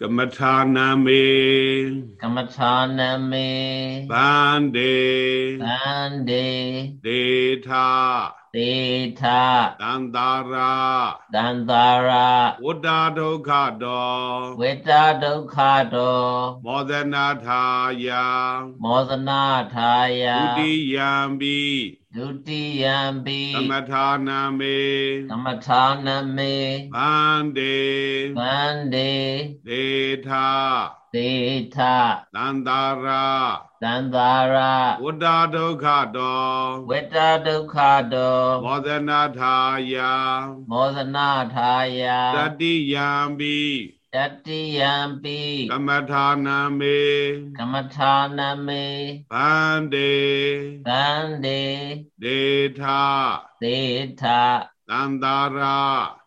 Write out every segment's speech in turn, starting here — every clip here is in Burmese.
ကမထာနာမေကမ္မထာနမေဗန္တေသန္တေဒေထာသေထတန္တာရာသန္တာရဝတ္တဒုက္ခတောဝေတဒုက္ခတောမောဒနာထာယမောဇနာထာယဒုတိယံပိ ဒုတိယံပိကမထာနာမေကမ္မထာနမေဗန္တေသန္တေဒေထာသေထတန္တာရာသန္တာရဝတ္တဒုက္ခတောဝေတဒုက္ခတောမောဒနာထာယမောဇနာထာယတတိယံပိ တတိယံပိကမထာနာမေကမ္မထာနမေဗန္တေသန္တေဒေထာသေထတန္တာရာ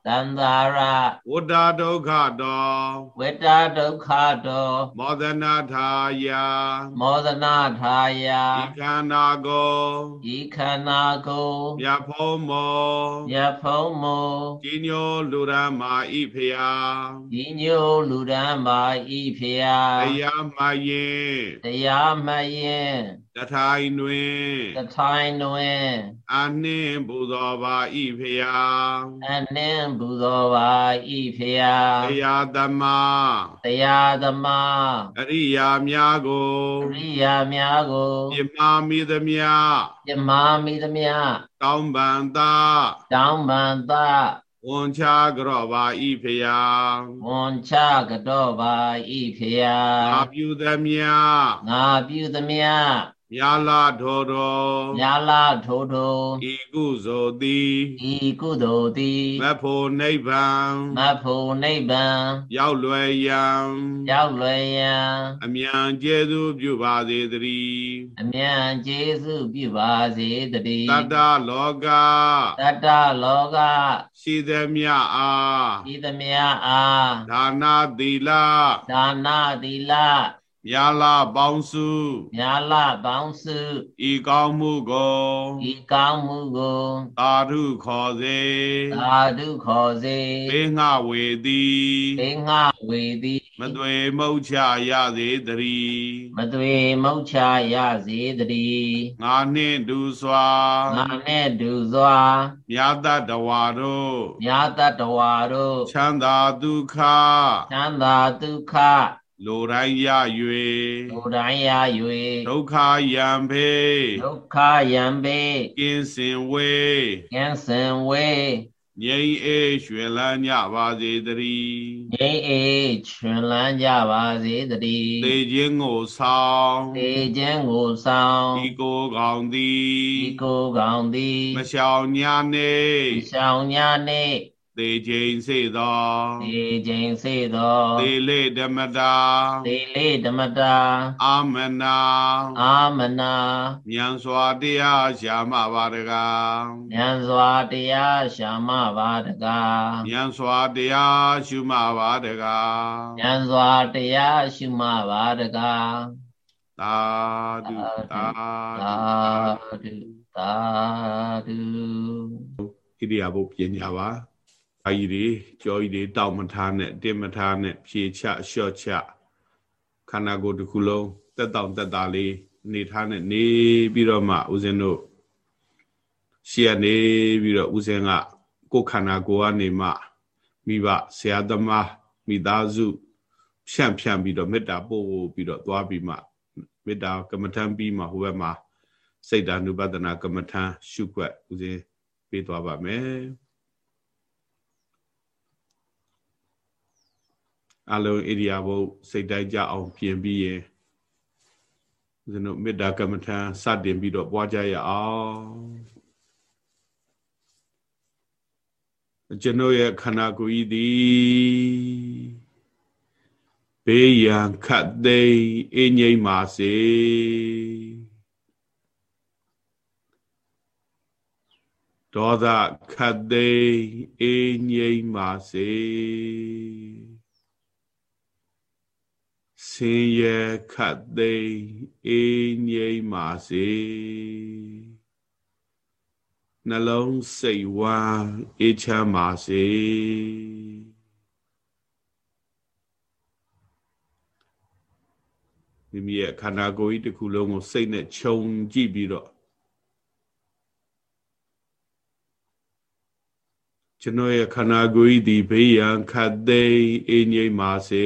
သန္တာရဝတ္တဒုက္ခတောဝေတဒုက္ခတောမောဒနာထာယမောဇနာထာယဤခန္ဓာကိုဤခန္ဓာကိုမြတ်ဖုံးမောမြတ်ဖုံးမောကြီးညိုလူရမဤဖျာဤညိုလူရန်မာဤဖျာတရားမှယင်တရားမယင် တထိုင်တွင်တထိုင်တွင်အနှင်းပူဇော်ပါဤဖျာအနှင်းပူဇော်ပါဤဖျာတရားသမာတရားသမားအရိယာများကိုအရိယာများကိုပြမာမိသမျှပြမာမိသမျှတောင်းပန်သာတောင်းပန်သာဝန်ချကြော့ပါဤဖျာဝန်ချကတော့ပါဤဖျာငါပြုသမျှငါပြုသမျှ မြာလာထောတော်ညာလာထိုးထိုးဤကုသိုလ်သည်ဤကုသိုလ်သည်မဖို့နိဗ္ဗာန်မဖို့နိဗ္ဗာန်ရောက်လွယ်ရန်ရောက်လွယ်ရန်အမြန်ကျေးဇူးပြုပါစေတည်းအမြန်ကျေးဇူးပြုပါစေတည်းတတ္တလောကတတ္တလောကရှိသမျှအားဤသမျှအားဒါနာသီလဒါနသီလ မြာလာပေါင်းစုညာလပေါင်းစုဤကောင်းမှုကိုဤကောင်းမှုကိုသာဓုခေါ်စေသာဓုခေါ်စေပေငှဝေသည်ပေငှဝေသည်မသွေမုတ်ချရစေတည်းမသွေမုတ်ချရစေတည်းငါနှင့်ဒူစွာငါနဲ့ဒုစွာမြတ်တတဝါတို့ညာတတဝါတို့ချမ်းသာဒုက္ခချမ်းသာဒုက္ခ လိုတိုင်းရလူတိုင်းရ၍၍ဒုက္ခယံဖေဒုက္ခယံပေကင်းစင်ဝေကင်းစင်ဝေငြိမ်းအေးရွှင်လန်းကြပါစေတည်းငြိမ်းအေးချွင်လန်းကြပါစေတည်းသေခြင်းကိုဆောင်သေခြင်းကိုဆောင်ဒီကိုယ်ကောင်သည်ဒီကိုယ်ကောင်သည်မရှောင်ညာနေရှောင်ညာနှင့် သေခြင်းစေသောသေခြင်းစေသောသေလေဓမ္မတာသေလေးဓမ္မတာအာမနာအာမနာဉာဏ်စွာတရားရှာမပါတကားဉာဏ်စွာတရားရှာမပါတကားဉာဏ်စွာတရားရှုမပါတကားဉာဏ်စွာတရားရှုမပါတကားသာဓုသာသာဓုဓုသာဓုဣရိယာပုပညာပါ အာကြီးတွေကြောကြီးတွေတောက်မထားနဲ့တင်မထားနဲ့ဖြေချလျှော့ချခန္ဓာကိုယ်တစ်ခုလုံးတက်တောင့်တက်တာလေးနေထားနဲ့နေပြီးတော့မှဦးဇင်းတို့ရှေ့ကနေပြီးတော့ဦးဇင်းကကိုယ်ခန္ဓာကိုယ်ကနေမှမိဘဆရာသမားမိသားစုဖြန့်ဖြန့်ပြီးတော့မေတ္တာပို့ပြီးတော့သွားပြီးမှမေတ္တာကမ္မထံပြီးမှဟိုဘက်မှာစိတ်ဓာနုပဒနာကမ္မထံရှုွက်ဦးဇင်းပေးသွားပါမယ် အလုံးဣရိယာပုစိတ်တိုင်းကြအောင်ပြင်ပြီးရင်ဦးဇင်းတို့မေတ္တာကမ္မထံစတင်ပြီးတော့ပွားကြရအောင်ကျွန်ုပ်ရဲ့ခန္ဓာကိုယ်ဤသည်ဘေးရန်ခတ်သိမ်းအငြိမ့်ပါစေဒေါသခတ်သိမ်းအငြိမ့်ပါစေ ဆင်းရဲခတ်သိမ်းအငြိမ့်ပါစေနှလုံးစိတ်ဝမ်းအေးချမ်းပါစေမိမိရဲ့ခန္ဓာကိုယ်ကြီးတစ်ခုလုံးကိုစိတ်နဲ့ခြုံကြည့်ပြီးတော့ကျွန်တော်ရဲ့ခန္ဓာကိုယ်ကြီးဒီဘေးရန်ခတ်သိမ်းအငြိမ့်ပါစေ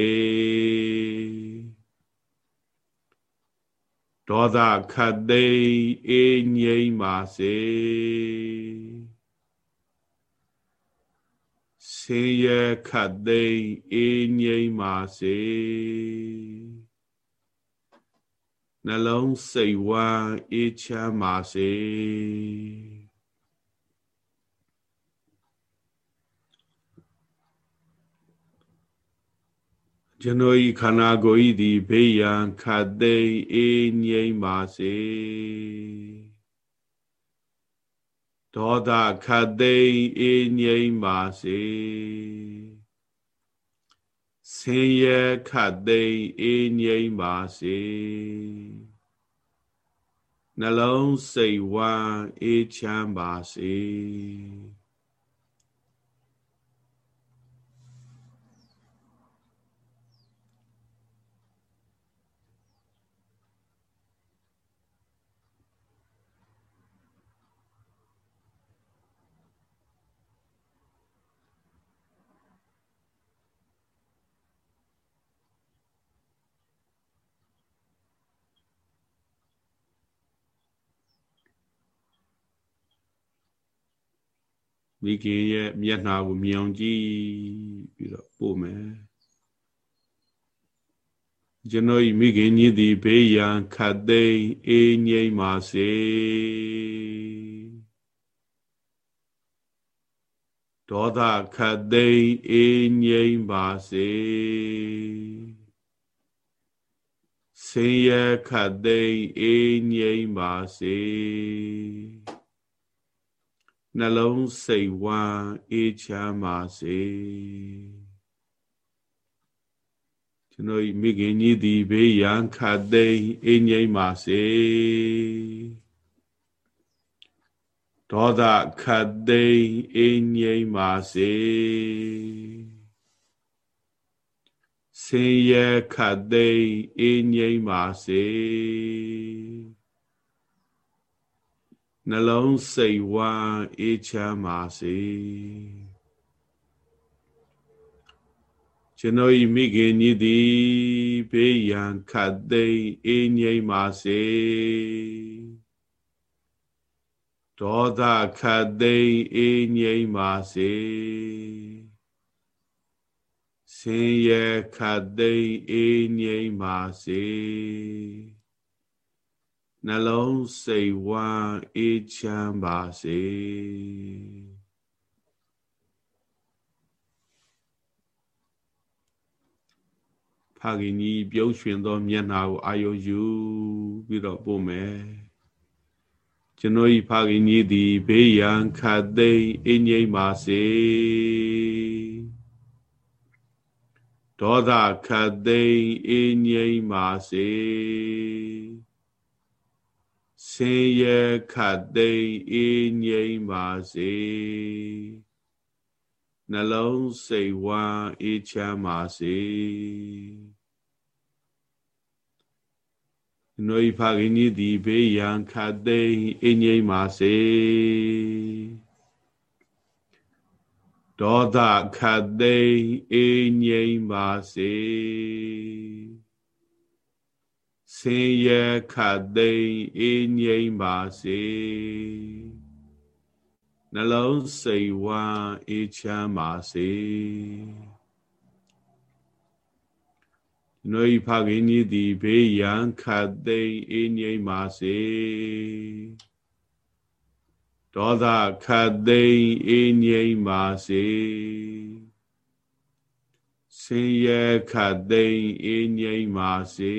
ဒေါသခတ်သိမ်းအငြိမ့်ပါစေဆင်းရဲခတ်သိမ်းအငြိမ့်ပါစေနှလုံးစိတ်ဝမ်းအေးချမ်းပါစေ ကျွန်တော်ဤခန္ဓာကိုယ်ဤသည်ဘေးရန်ခတ်သိမ်းအေးငြိမ်းပါစေဒေါသခတ်သိမ်းအေးငြိမ်းပါစေဆင်းရဲခတ်သိမ်းအေးငြိမ်းပါစေနှလုံးစိတ်ဝမ်းအေးချမ်းပါစေ မိခင်ရဲ့မျက်နှာကိုမြင်အောင်ကြည့်ပြီးတော့ပို့မယ်ကျွန်တော်ဤမိခင်ကြီးသည်ဘေးရန်ခတ်သိမ်းအေးငြိမ်းပါစေဒေါသခတ်သိမ်းအေးငြိမ်းပါစေဆင်းရဲခတ်သိမ်းအေးငြိမ်းပါစေ နှလုံးစိတ်ဝမ်းအေးချမ်းပါစေကျွန်တော်မိခင်ကြီးသည်ဘေးရန်ခတ်သိမ်းအေးငြိမ်းပါစေဒေါသခတ်သိမ်းအေးငြိမ်းပါစေဆင်းရဲခတ်သိမ်းအေးငြိမ်းပါစေ နှလုံးစိတ်ဝမ်းအေးချမ်းပါစေကျွန်တော်ဤမိခင်ကြီးသည်ဘေးရန်ခတ်သိမ်းအေးငြိမ်းပါစေဒေါသခတ်သိမ်းအေးငြိမ်းပါစေဆင်းရဲခတ်သိမ်းအေးငြိမ်းပါစေ နှလုံးစိတ်ဝမ်းအေးချမ်းပါစေဖခင်ကြီးပြုံးရွှင်သောမျက်နှာကိုအာယုယူပြီးတော့ပို့မယ်ကျွန်တော်ဤဖခင်ကြီးသည်ဘေးရန်ခတ်သိမ်းအငြိမ့်ပါစေဒေါသခတ်သိမ်းအငြိမ့်ပါစေဆ င်းရဲခတ်သိမ်းအေးငြိမ်းပါစေနှလုံးစိတ်ဝမ်းအေးချမ်းပါစေနှွေဖခင်ကြီးသည်ဘေးရန်ခတ်သိမ်းအေးငြိမ်းပါစေဒေါသခတ်သိမ်းအေးငြိမ်းပါစေ ဆင်းရဲခတ်သိမ်းအေးငြိမ်းပါစေနှလုံးစိတ်ဝမ်းအေးချမ်းပါစေနှွေဖခင်ကြီးသည်ဘေးရန်ခတ်သိမ်းအေးငြိမ်းပါစေဒေါသခတ်သိမ်းအေးငြိမ်းပါစေဆ င်းရဲခတ်သိမ်းအေးငြိမ်းပါစေ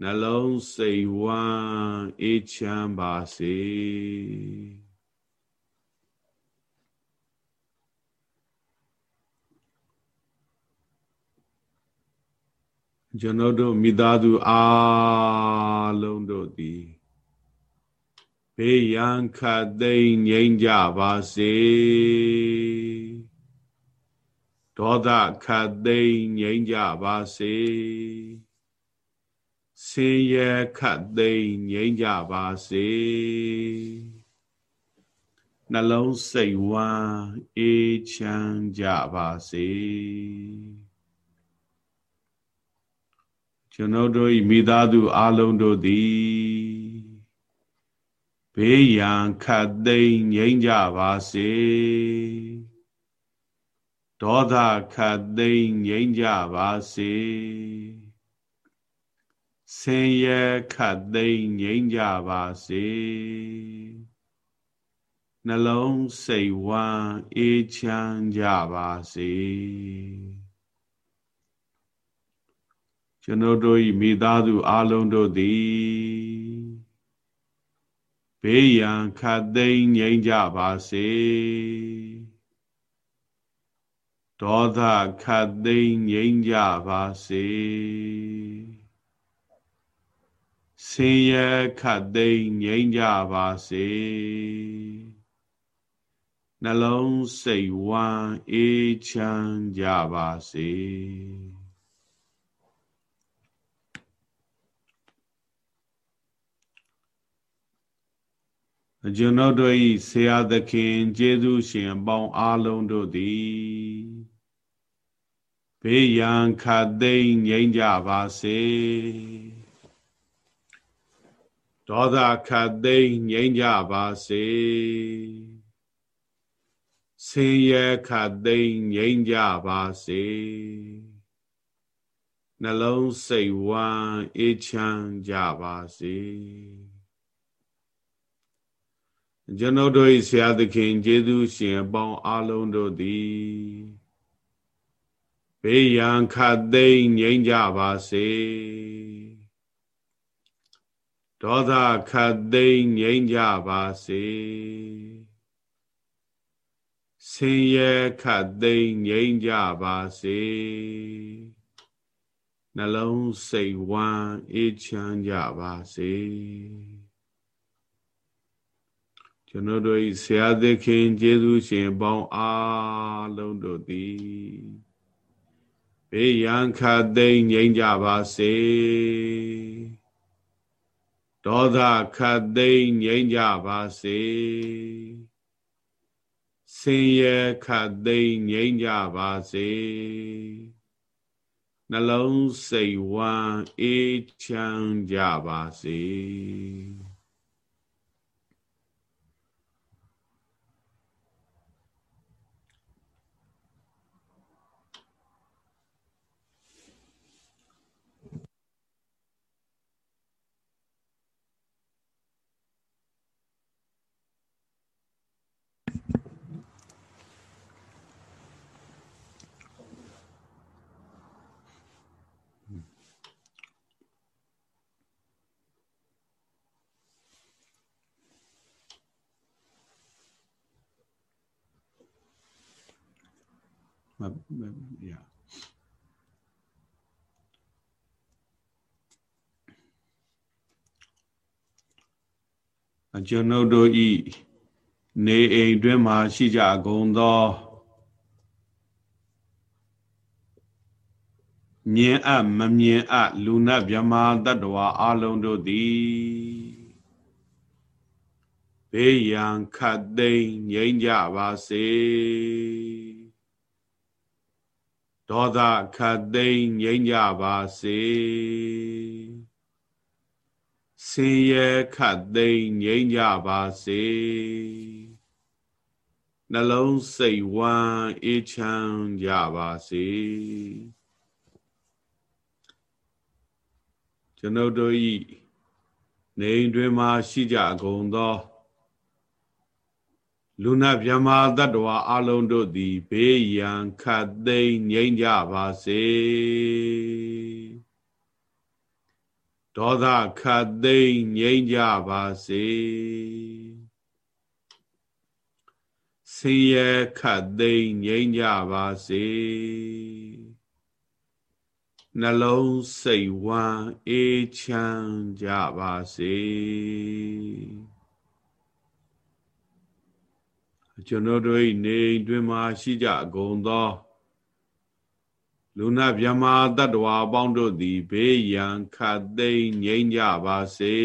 နှလုံးစိတ်ဝမ်းအေးချမ်းပါစေကျွန်တော်တို့မိသားစုအားလုံးတို့သည်ဘေးရန်ခတ်သိမ်းငြိမ်းကြပါစေ ဒေါသခတ်သိမ်းငြိမ်းကြပါစေဆင်းရဲခတ်သိမ်းငြိမ်းကြပါစေနှလုံးစိတ်ဝမ်းအေးချမ်းကြပါစေကျွန်ုပ်တို့၏မိသားစုအလုံးတို့သည်ဘေးရန်ခတ်သိမ်းငြိမ်းကြပါစေ ဒေါသခတ်သိမ်းငြိမ်းကြပါစေဆင်းရဲခတ်သိမ်းငြိမ်းကြပါစေနှလုံးစိတ်ဝမ်းအေးချမ်းကြပါစေကျွန်ုပ်တို့၏မိသားစုအလုံးတို့သည်ဘေးရန်ခတ်သိမ်းငြိမ်းကြပါစေ ဒေါသခတ်သိမ်းငြိမ်းကြပါစေဆင်းရဲခတ်သိမ်းငြိမ်းကြပါစေနှလုံးစိတ်ဝမ်းအေးချမ်းကြပါစေကျွန်ုပ်တို့၏ဆရာသခင်ကျေးဇူးရှင်အပေါင်းအားလုံးတို့သည် ဘေးရန်ခတ်သိမ်းငြိမ်းကြပါစေဒေါသခတ်သိမ်းငြိမ်းကြပါစေဆင်းရဲခတ်သိမ်းငြိမ်းကြပါစေနှလုံးစိတ်ဝမ်းအေးချမ်းကြပါစေကျွန်ုပ်တို့၏ဆရာသခင်ကျေးဇူးရှင်အပေါင်းအားလုံးတို့သည် ဘေးရန်ခတ်သိမ်းငြိမ်းကြပါစေဒေါသခတ်သိမ်းငြိမ်းကြပါစေဆင်းရဲခတ်သိမ်းငြိမ်းကြပါစေနှလုံးစိတ်ဝမ်းအေးချမ်းကြပါစေကျွန်တော်တို့၏ဆရာသခင်ကျေးဇူးရှင်ပေါင်းအားလုံးတို့သည် ဘေးရန်ခတ်သိမ်းငြိမ်းကြပါစေဒေါသခတ်သိမ်းငြိမ်းကြပါစေဆင်းရဲခတ်သိမ်းငြိမ်းကြပါစေနှလုံးစိတ်ဝမ်းအေးချမ်းကြပါစေ မရအကျွန်ုပ်တို့ဤနေအိမ်တွင်မှရှိကြကုန်သောမြင်အပ်မမြင်အပ်လူနတ်မြမာတတ္တဝါအလုံးတို့သည်ဘေးရန်ခတ်သိမ်းငြိမ်းကြပါစေ ဒေါသခတ်သိမ်းငြိမ်းကြပါစေဆင်းရဲခတ်သိမ်းငြိမ်းကြပါစေနှလုံးစိတ်ဝမ်းအေးချမ်းကြပါစေကျွန်ုပ်တို့ဤနေတွင်မှရှိကြကုန်သော လူနာမြမတတ္တဝါအလုံးတို့သည်ဘေးရန်ခတ်သိမ်းငြိမ်းကြပါစေဒေါသခတ်သိမ်းငြိမ်းကြပါစေဆင်းရဲခတ်သိမ်းငြိမ်းကြပါစေနှလုံးစိတ်ဝမ်းအေးချမ်းကြပါစေ ကျွန်တော်တို့၏နေတွင်မှရှိကြကုန်သောလူနာမြမတတ္တဝါအပေါင်းတို့သည်ဘေးရန်ခတ်သိမ်းငြိမ်းကြပါစေ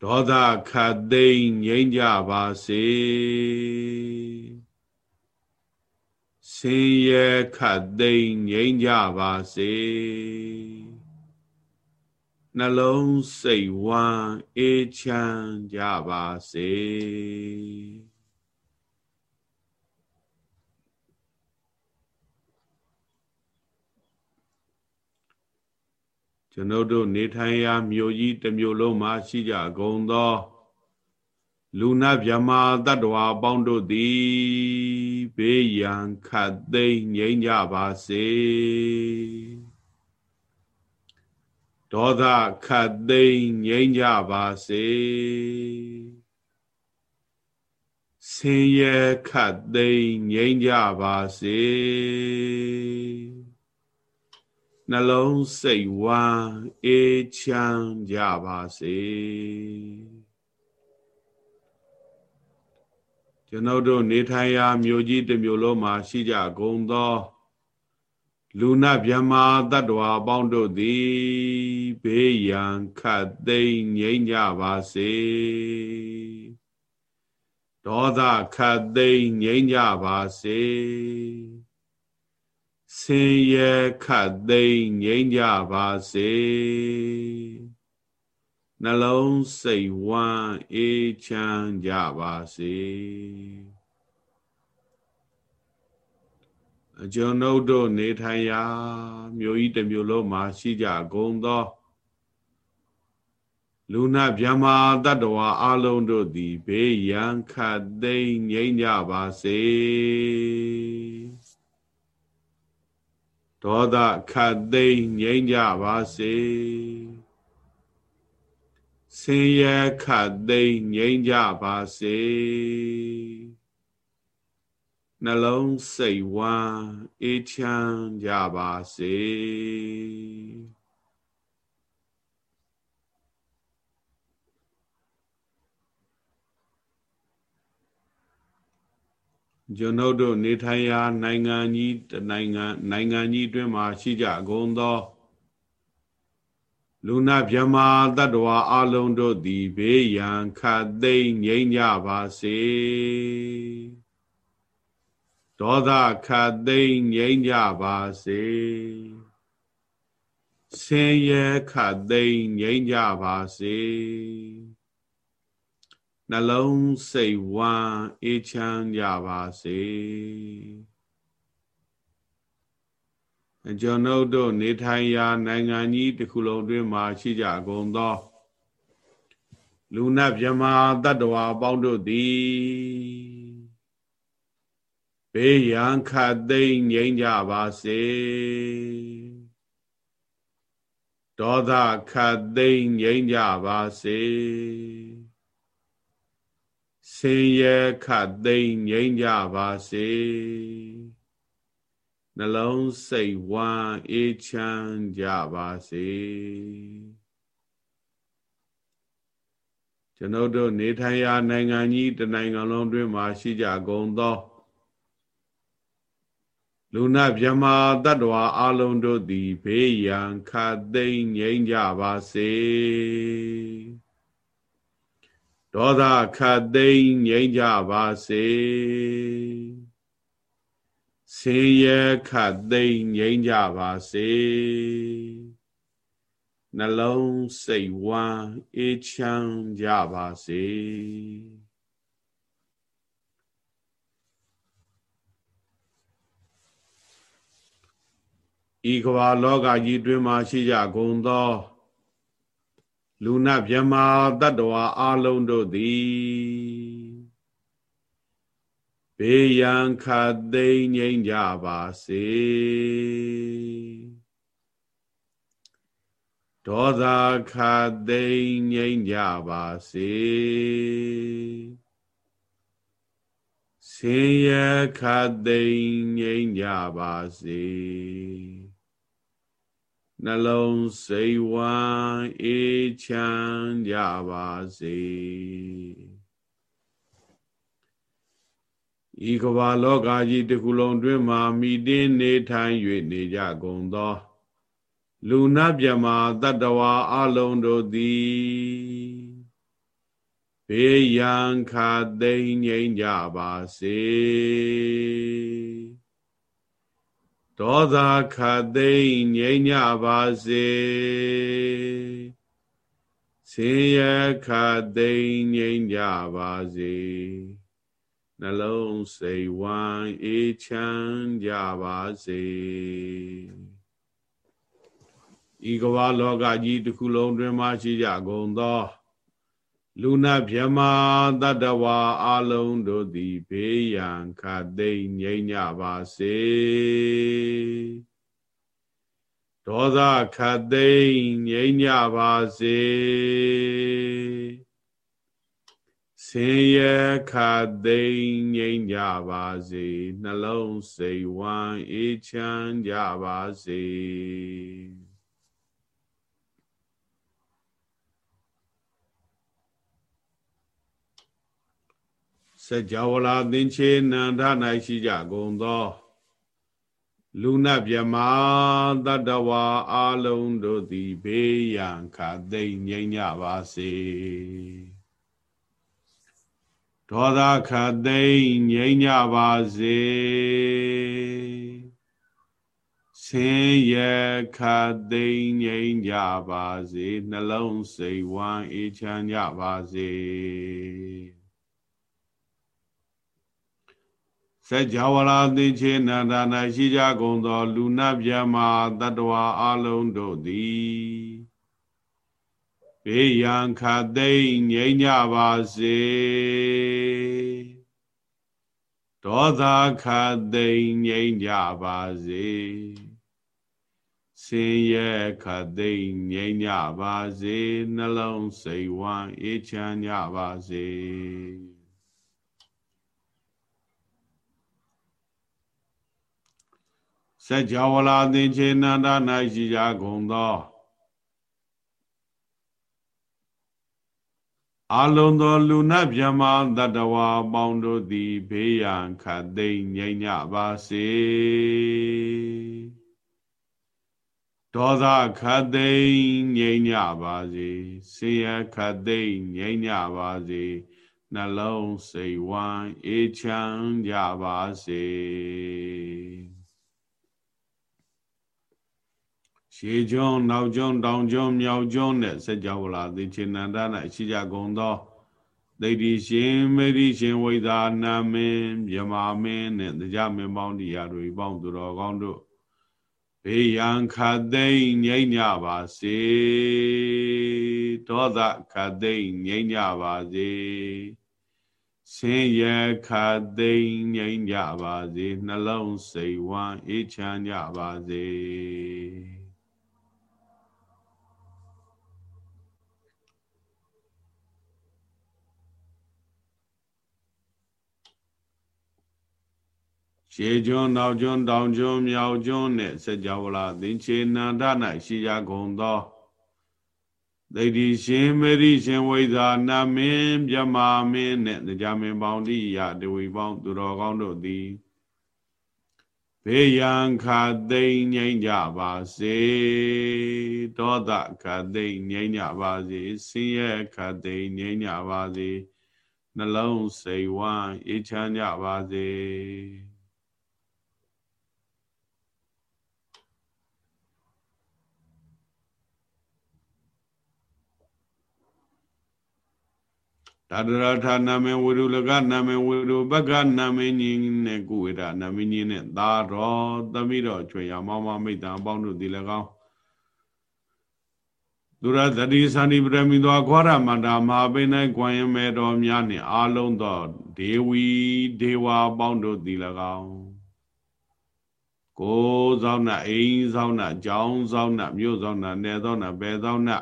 ဒေါသခတ်သိမ်းငြိမ်းကြပါစေဆင်းရဲခတ်သိမ်းငြိမ်းကြပါစေ နှလုံးစိတ်ဝမ်းအေးချမ်းကြပါစေကျွန်ုပ်တို့နေထိုင်ရာမြို့ကြီးတစ်မြို့လုံးမှာရှိကြကုန်သော လူနာမြမာတတ္တဝါအပေါင်းတို့သည်ဘေးရန်ခတ်သိမ်းငြိမ်းကြပါစေ ဒေါသခတ်သိမ်းငြိမ်းကြပါစေဆင်းရဲခတ်သိမ်းငြိမ်းကြပါစေနှလုံးစိတ်ဝမ်းအေးချမ်းကြပါစေကျွန်ုပ်တို့နေထိုင်ရာမြို့ကြီးတစ်မြို့လုံးမှာရှိကြကုန်သော လူနာမြမာတတ္တဝါအပေါင်းတို့သည်ဘေးရန်ခတ်သိမ်းငြိမ်းကြပါစေဒေါသခတ်သိမ်းငြိမ်းကြပါစေဆင်းရဲခတ်သိမ်းငြိမ်းကြပါစေနှလုံးစိတ်ဝမ်းအေးချမ်းကြပါစေအ ကျွန်ုပ်တို့နေထိုင်ရာမြို့ဤတစ်မြို့လုံးမှာရှိကြကုန်သောလူနာမြမာတတ္တဝါအလုံးတို့သည်ဘေးရန်ခတ်သိမ်းငြိမ်းကြပါစေဒေါသခတ်သိမ်းငြိမ်းကြပါစေဆင်းရဲခတ်သိမ်းငြိမ်းကြပါစေ နှလုံးစိတ်ဝမ်းအေးချမ်းကြပါစေကျွန်ုပ်တို့နေထိုင်ရာနိုင်ငံကြီးတနိုင်ငံနိုင်ငံကြီးအတွင်းမှာရှိကြကုန်သောလူနာမြမာတတ္တဝါအလုံးတို့သည်ဘေးရန်ခတ်သိမ်းငြိမ်းကြပါစေ ဒေါသခတ်သိမ်းငြိမ်းကြပါစေဆင်းရဲခတ်သိမ်းငြိမ်းကြပါစေနှလုံးစိတ်ဝမ်းအေးချမ်းကြပါစေကျွန်ုပ်တို့နေထိုင်ရာနိုင်ငံကြီးတစ်ခုလုံးတွင်မှာရှိကြကုန်သော လူနတ်မြမာတတ္တဝါအပေါင်းတို့သည် ဘေးရန်ခတ်သိမ်းငြိမ်းကြပါစေဒေါသခတ်သိမ်းငြိမ်းကြပါစေဆင်းရဲခတ်သိမ်းငြိမ်းကြပါစေနှလုံးစိတ်ဝမ်းအေးချမ်းကြပါစေကျွန်ုပ်တို့နေထိုင်ရာနိုင်ငံကြီးတနိုင်ငံလုံးတွင်မှာရှိကြကုန်သော လူနာမြမာတတ္တဝါအလုံးတို့သည်ဘေးရန်ခတ်သိမ်းငြိမ်းကြပါစေဒေါသခတ်သိမ်းငြိမ်းကြပါစေဆင်းရဲခတ်သိမ်းငြိမ်းကြပါစေနှလုံးစိတ်ဝမ်းအေးချမ်းကြပါစေ ဤကဘာလောကကြီးတွင်မှရှိကြကုန်သောလူနာမြမာတတ္တဝါအလုံးတို့သည်ဘေးရန်ခတ်သိမ်းငြိမ်းကြပါစေဒေါသခတ်သိမ်းငြိမ်းကြပါစေဆင်းရဲခတ်သိမ်းငြိမ်းကြပါစေ နှလုံးစိတ်ဝမ်းအေးချမ်းကြပါစေဤကဘာလောကကြီးတစ်ခုလုံးတွင်မှမိတင်းနေထိုင်၍နေကြကုန်သော လူနာမြမတတ္တဝါအလုံးတို့သည်ဘေးရန်ခါသိမ့်ငြိမ်းကြပါစေ ဒေါသခါသိမ့်ငြိမ်းကြပါစေဆင်းရဲခါသိမ့်ငြိမ်းကြပါစေနှလုံးစိတ်ဝမ်းအေးချမ်းကြပါစေဤကမ္ဘာလောကကြီးတစ်ခုလုံးတွင်မှရှိကြကုန်သော လူနာမြမတတ္တဝါအလုံးတို့သည်ဘေးရန်ခတ်သိမ့်ငြိမ်းကြပါစေဒေါသခတ်သိမ့်ငြိမ်းကြပါစေဆင်းရဲခတ်သိမ့်ငြိမ်းကြပါစေနှလုံးစိတ်ဝမ်းအေးချမ်းကြပါစေ စကြဝဠာသင်္ချေနန္ဒ၌ရှိကြကုန်သောလူနာမြမတတ္တဝါအလုံးတို့သည်ဘေးရန်ခသိမ့်ငြိမ်းကြပါစေဒေါသခသိမ့်ငြိမ်းကြပါစေဆင်းရဲခသိမ့်ငြိမ်းကြပါစေနှလုံးစိတ်ဝမ်းအေးချမ်းကြပါစေ စัจ java လာသင်္ချေနန္ဒနာရှိကြကုန်သော လူနာမြမတတ္တဝါအလုံးတို့သည်ဘေးရန်ခသိမ့်ငြိမ်းကြပါစေဒေါသခသိမ့်ငြိမ်းကြပါစေဆင်းရဲခသိမ့်ငြိမ်းကြပါစေနှလုံးစိတ်ဝမ်းအေးချမ်းကြပါစေ စัจ java လာသင်္ချေနန္ဒ၌ရှိကြကုန်သောအလုံးသောလူနတ်မြမတတဝါပေါင်းတို့သည်ဘေးရန်ခတ်သိမ့်ငြိမ်းကြပါစေဒေါသခတ်သိမ့်ငြိမ်းကြပါစေဆေးရခတ်သိမ့်ငြိမ်းကြပါစေနှလုံးစိတ်ဝမ်းအေးချမ်းကြပါစေ ရှေးကျွန်းနောက်ကျွန်းတောင်ကျွန်းမြောက်ကျွန်းနဲ့စัจ java လာသင်္ချေနန္ဒ၌ရှိကြကုန်သောဒိဋ္ဌိရှင်မေရိရှင်ဝိသာနာမင်းမြမာမင်းနဲ့တရားမင်းပေါင်းတရားတွေပေါင်းသူတော်ကောင်းတို့ဘေးရန်ခတ်သိမ့်ငြိမ့်ကြပါစေဒေါသခတ်သိမ့်ငြိမ့်ကြပါစေဆင်းရဲခတ်သိမ့်ငြိမ့်ကြပါစေနှလုံးစိတ်ဝမ်းအေးချမ်းကြပါစေ ရှေကျွန်းနောက်ကျွန်းတောင်ကျွန်းမြောက်ကျွန်းနဲ့စัจ java လာသင်္ချေနန္ဒ၌ရှိကြကုန်သောဒိဋ္ဌိရှင်မေရိရှင်ဝိဇာနာမင်းမြမာမင်းနဲ့တရားမင်းပေါင်းတိယတဝီပေါင်းသူတော်ကောင်းတို့သည်ဘေးရန်ခါသိမ့်ငြိမ့်ကြပါစေဒေါသခါသိမ့်ငြိမ့်ကြပါစေဆင်းရဲခါသိမ့်ငြိမ့်ကြပါစေနှလုံးစိတ်ဝမ်းအေးချမ်းကြပါစေ သာဒရထာနာမေဝိရုလကနာမေဝိရုပက္ခနာမေညင်းနဲ့ကုဝေဒနာမေညင်းနဲ့သာတော်သမိတော်ချွေရမောင်မမိတ်တံအပေါင်းတို့ဒီ၎င်းသူရသတိသန္တိပရမိသောခွာရမန္တာမဟာပိနိုင်ကွန်ရမေတော်များနှင့်အာလုံးသောဒေဝီဒေဝအပေါင်းတို့ဒီ၎င်းကိုယ်ဆောင်နာအိမ်ဆောင်နာကျောင်းဆောင်နာမြို့ဆောင်နာနယ်ဆောင်နာဘယ်ဆောင်နာ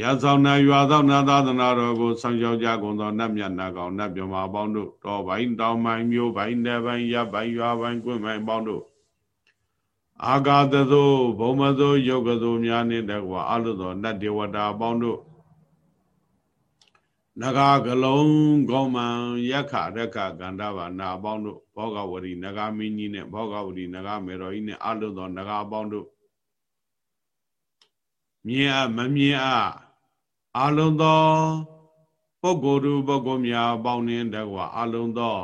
ရသောနာရွာသောနာသာသနာတော်ကိုဆောင်ရှောက်ကြကုန်သောနတ်မြတ်နာကောင်နတ်မြမအပေါင်းတို့တော်ပိုင်းတောင်ပိုင်းမြို့ပိုင်းနယ်ပိုင်းရပ်ပိုင်းရွာပိုင်းကွင်းပိုင်းအပေါင်းတို့အာဂါသသောဘုံမသောယုတ်ကသောများနှင့်တကွာအလုသောနတ်ဒေဝတာအပေါင်းတို့နဂါကလုံးကောမံယက္ခရက္ခကန္တဘာနာအပေါင်းတို့ဘောဂဝရီနဂါမင်းကြီးနဲ့ဘောဂဝရီနဂါမေတော်ကြီးနဲ့အလုံးသောနဂါအပေါင်းတို့မြင်အမမြင်အ အလုံးသောပုဂ္ဂိုလ်သူပုဂ္ဂိုလ်များအပေါင်းနှင့်တကွာအလုံးသော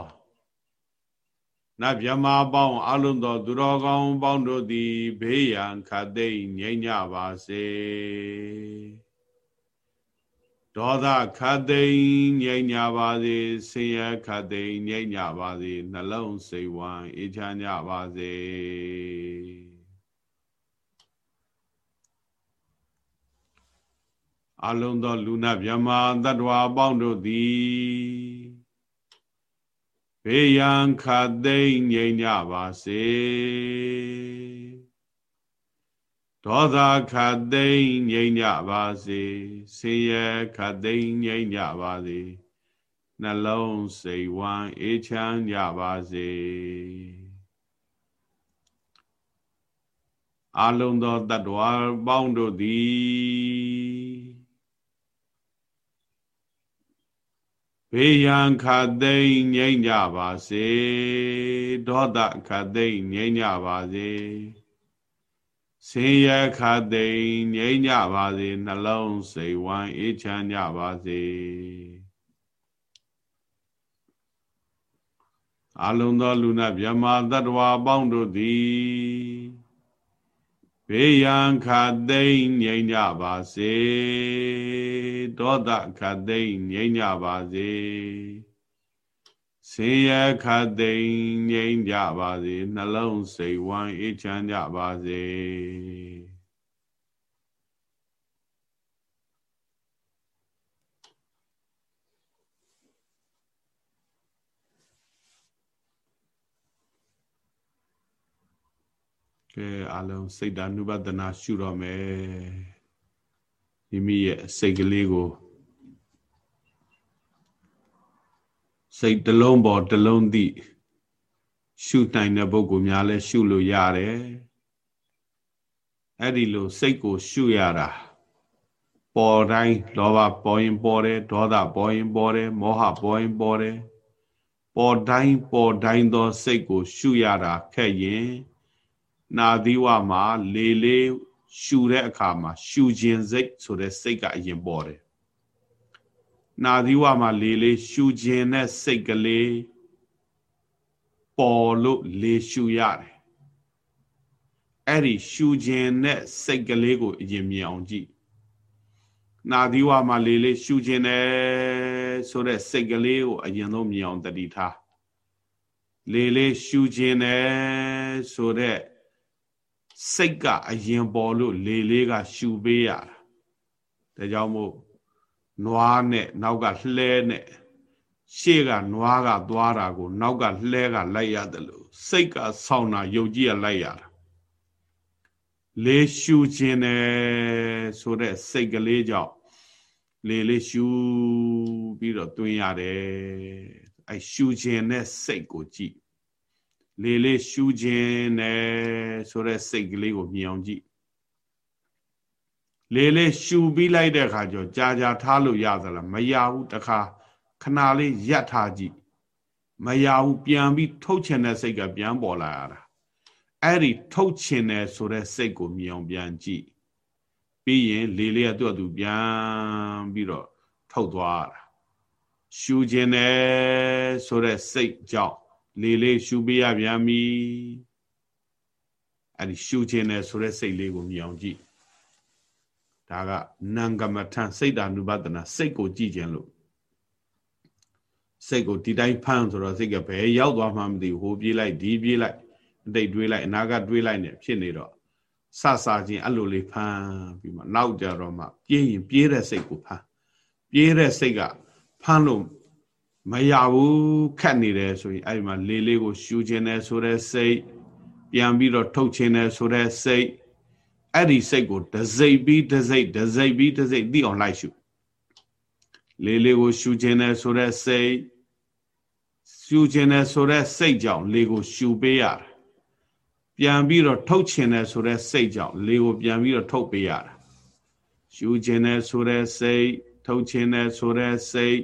နတ်မြမပေါင်းအလုံးသော သူတော်ကောင်းပေါင်းတို့သည်ဘေးရန်ခတ်သိမ့်ငြိမ်းကြပါစေဒေါသခတ်သိမ့်ငြိမ်းကြပါစေဆင်းရဲခတ်သိမ့်ငြိမ်းကြပါစေနှလုံးစိတ်ဝမ်းအေးချမ်းကြပါစေ အလုံးသောလူနာမြမတတ္တဝါအပေါင်းတို့သည်ဘေးရန်ခတ်သိမ့်ငြိမ်းကြပါစေဒေါသခတ်သိမ့်ငြိမ်းကြပါစေဆင်းရဲခတ်သိမ့်ငြိမ်းကြပါစေနှလုံးစိတ်ဝမ်းအေးချမ်းကြပါစေအလုံးသောတ attva ပေါင်းတို့သည် ဘေးရန်ခတ်သိမ့်ငြိမ့်ကြပါစေဒေါသခတ်သိမ့်ငြိမ့်ကြပါစေဆင်းရဲခတ်သိမ့်ငြိမ့်ကြပါစေနှလုံးစိတ်ဝမ်းအေးချမ်းကြပါစေအလုံးသောလူနာမြမတ္တဝါအပေါင်းတို့သည် ဘေးရန်ခတ်သိမ့်ငြိမ့်ကြပါစေဒေါသခတ်သိမ့်ငြိမ့်ကြပါစေဆင်းရဲခတ်သိမ့်ငြိမ့်ကြပါစေနှလုံးစိတ်ဝမ်းအေးချမ်းကြပါစေ ကဲအလုံးစိတ်ဓာနုပဒနာရှုတော့မယ်မိမိရဲ့စိတ်ကလေးကိုစိတ်တစ်လုံးပေါ်တစ်လုံးသည့်ရှုနိုင်တဲ့ပုဂ္ဂိုလ်များလဲရှုလို့ရတယ်အဲ့ဒီလိုစိတ်ကိုရှုရတာပေါ်တိုင်းလောဘပေါ်ရင်ပေါ်တယ်ဒေါသပေါ်ရင်ပေါ်တယ်မောဟပေါ်ရင်ပေါ်တယ်ပေါ်တိုင်းပေါ်တိုင်းသောစိတ်ကိုရှုရတာခက်ရင် နာသီဝမှာလေလေရှူတဲ့အခါမှာရှူခြင်းစိတ်ဆိုတဲ့စိတ်ကအရင်ပေါ်တယ်နာသီဝမှာလေလေရှူခြင်းတဲ့စိတ်ကလေးပေါ်လို့လေရှူရတယ်အဲ့ဒီရှူခြင်းနဲ့စိတ်ကလေးကိုအရင်မြင်အောင်ကြည့်နာသီဝမှာလေလေရှူခြင်းနဲ့ဆိုတဲ့စိတ်ကလေးကိုအရင်ဆုံးမြင်အောင်တတိထားလေလေရှူခြင်းနဲ့ဆိုတဲ့ စိတ်ကအရင်ပေါ်လို့လေလေးကရှူပေးရတာဒါကြောင့်မို့နွားနဲ့နောက်ကလှဲနဲ့ရှေ့ကနွားကသွားတာကို နောက်ကလှဲကလိုက်ရတယ်လို့စိတ်ကဆောင်းတာယုတ်ကြီးကလိုက်ရတာလေရှူခြင်းနဲ့ဆိုတဲ့စိတ်ကလေးကြောင့်လေလေးရှူပြီးတော့တွင်းရတယ်အဲရှူခြင်းနဲ့စိတ်ကိုကြည့် လေလေးရှူးခြင်းနဲ့ဆိုတဲ့စိတ်ကလေးကိုမြင်အောင်ကြည့်လေလေးရှူပြီးလိုက်တဲ့အခါကျတော့ကြာကြာထားလို့ရသလားမရဘူးတခါခဏလေးရပ်ထားကြည့်မရဘူးပြန်ပြီးထုတ်ချင်တဲ့စိတ်ကပြန်ပေါ်လာရတာအဲ့ဒီထုတ်ချင်တယ်ဆိုတဲ့စိတ်ကိုမြင်အောင်ပြန်ကြည့်ပြီးရင်လေလေးကသူ့အတူပြန်ပြီးတော့ထုတ်သွားတာရှူခြင်းတယ်ဆိုတဲ့စိတ်ကြောင့် လေလေးရှူပေးရပြန်ပြီအဲ့ဒီရှူခြင်းနဲ့ဆိုတဲ့စိတ်လေးကိုမြင်အောင်ကြည့်ဒါကနံကမထံစိတ်ဓာနုပဒနာစိတ်ကိုကြည့်ခြင်းလို့စိတ်ကိုဒီတိုင်းဖမ်းဆိုတော့စိတ်ကဘယ်ရောက်သွားမှမသိဘူးဟိုပြေးလိုက်ဒီပြေးလိုက်အတိတ်တွေးလိုက်အနာကတွေးလိုက်နေဖြစ်နေတော့ဆဆချင်းအဲ့လိုလေးဖမ်းပြီးမှနောက်ကြတော့မှပြေးရင်ပြေးတဲ့စိတ်ကိုဖမ်းပြေးတဲ့စိတ်ကဖမ်းလို့ မရဘူးခက်နေတယ်ဆိုရင်အဲ့ဒီမှာလေးလေးကိုရှူခြင်းတယ်ဆိုတဲ့စိတ်ပြန်ပြီးတော့ထုတ်ခြင်းတယ်ဆိုတဲ့စိတ်အဲ့ဒီစိတ်ကိုဒစိတ်ပြီးဒစိတ်ဒစိတ်ပြီးဒစိတ်သိအောင်လိုက်ရှုလေးလေးကိုရှူခြင်းတယ်ဆိုတဲ့စိတ်ရှူခြင်းတယ်ဆိုတဲ့စိတ်ကြောင့်လေးကိုရှူပေးရတာပြန်ပြီးတော့ထုတ်ခြင်းတယ်ဆိုတဲ့စိတ်ကြောင့်လေးကိုပြန်ပြီးတော့ထုတ်ပေးရတာရှူခြင်းတယ်ဆိုတဲ့စိတ်ဒထုတ်ခြင်းနဲ့ဆိုတဲ့စိတ်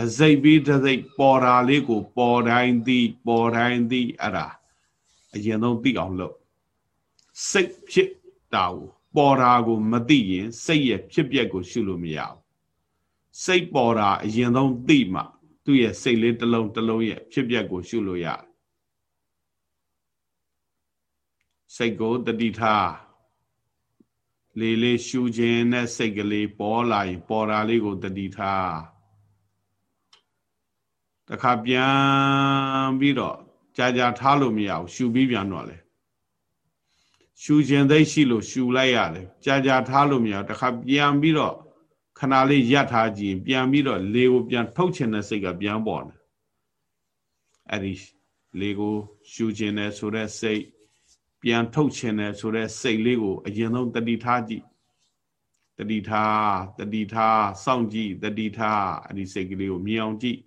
တစိတ်ပြီးတစိတ်ပေါ်တာလေးကို ပေါ်တိုင်းသိပေါ်တိုင်းသိအဲ့ဒါအရင်ဆုံးသိအောင်လုပ်စိတ်ဖြစ်တာကိုပေါ်တာကိုမသိရင်စိတ်ရဲ့ဖြစ်ပျက်ကိုရှုလို့မရဘူးစိတ်ပေါ်တာအရင်ဆုံးသိမှသူ့ရဲ့စိတ်လေးတစ်လုံးတစ်လုံးရဲ့ဖြစ်ပျက်ကိုရှုလို့ရတယ်စိတ်ကိုတတိထားလေးလေးရှူခြင်းနဲ့စိတ်ကလေးပေါ်လာရင်ပေါ်တာလေးကိုတတိထား တခါပြန်ပြီးတော့ကြာကြာထားလို့မရဘူးရှူပြီးပြန်တော့လေရှူခြင်းသိရှိလို့ရှူလိုက်ရတယ်ကြာကြာထားလို့မရဘူးတခါပြန်ပြီးတော့ခဏလေးရပ်ထားကြည့်ပြန်ပြီးတော့လေကိုပြန်ထုတ်ခြင်းတဲ့စိတ်ကပြန်ပေါ်တယ်အဲ့ဒီလေကိုရှူခြင်းနဲ့ဆိုတဲ့စိတ်ပြန်ထုတ်ခြင်းနဲ့ဆိုတဲ့စိတ်လေးကိုအရင်ဆုံးတတိထားကြည့်တတိထားတတိထားစောင့်ကြည့်တတိထားအဲ့ဒီစိတ်ကလေးကိုမြင်အောင်ကြည့်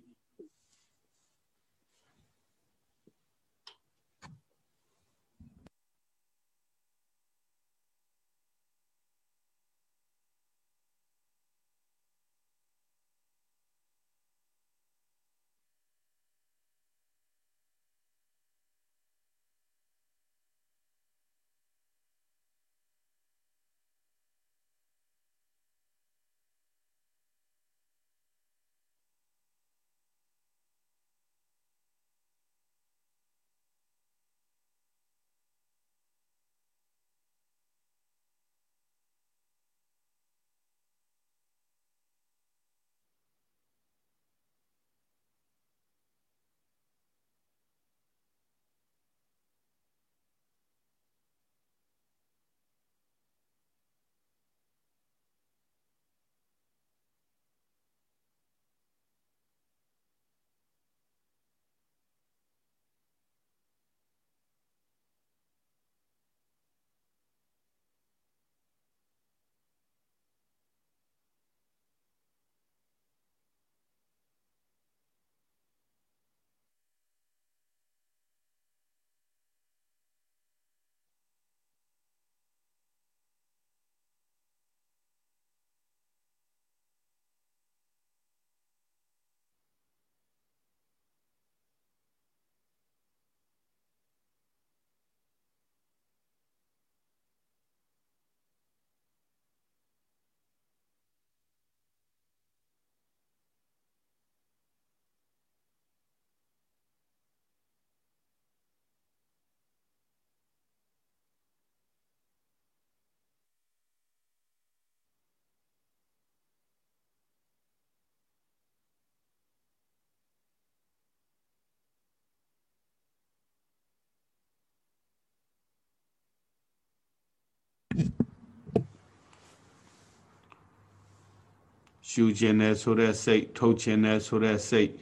ရှူခြင်းနဲ့ဆိုတဲ့စိတ်ထုတ်ခြင်းနဲ့ဆိုတဲ့စိတ်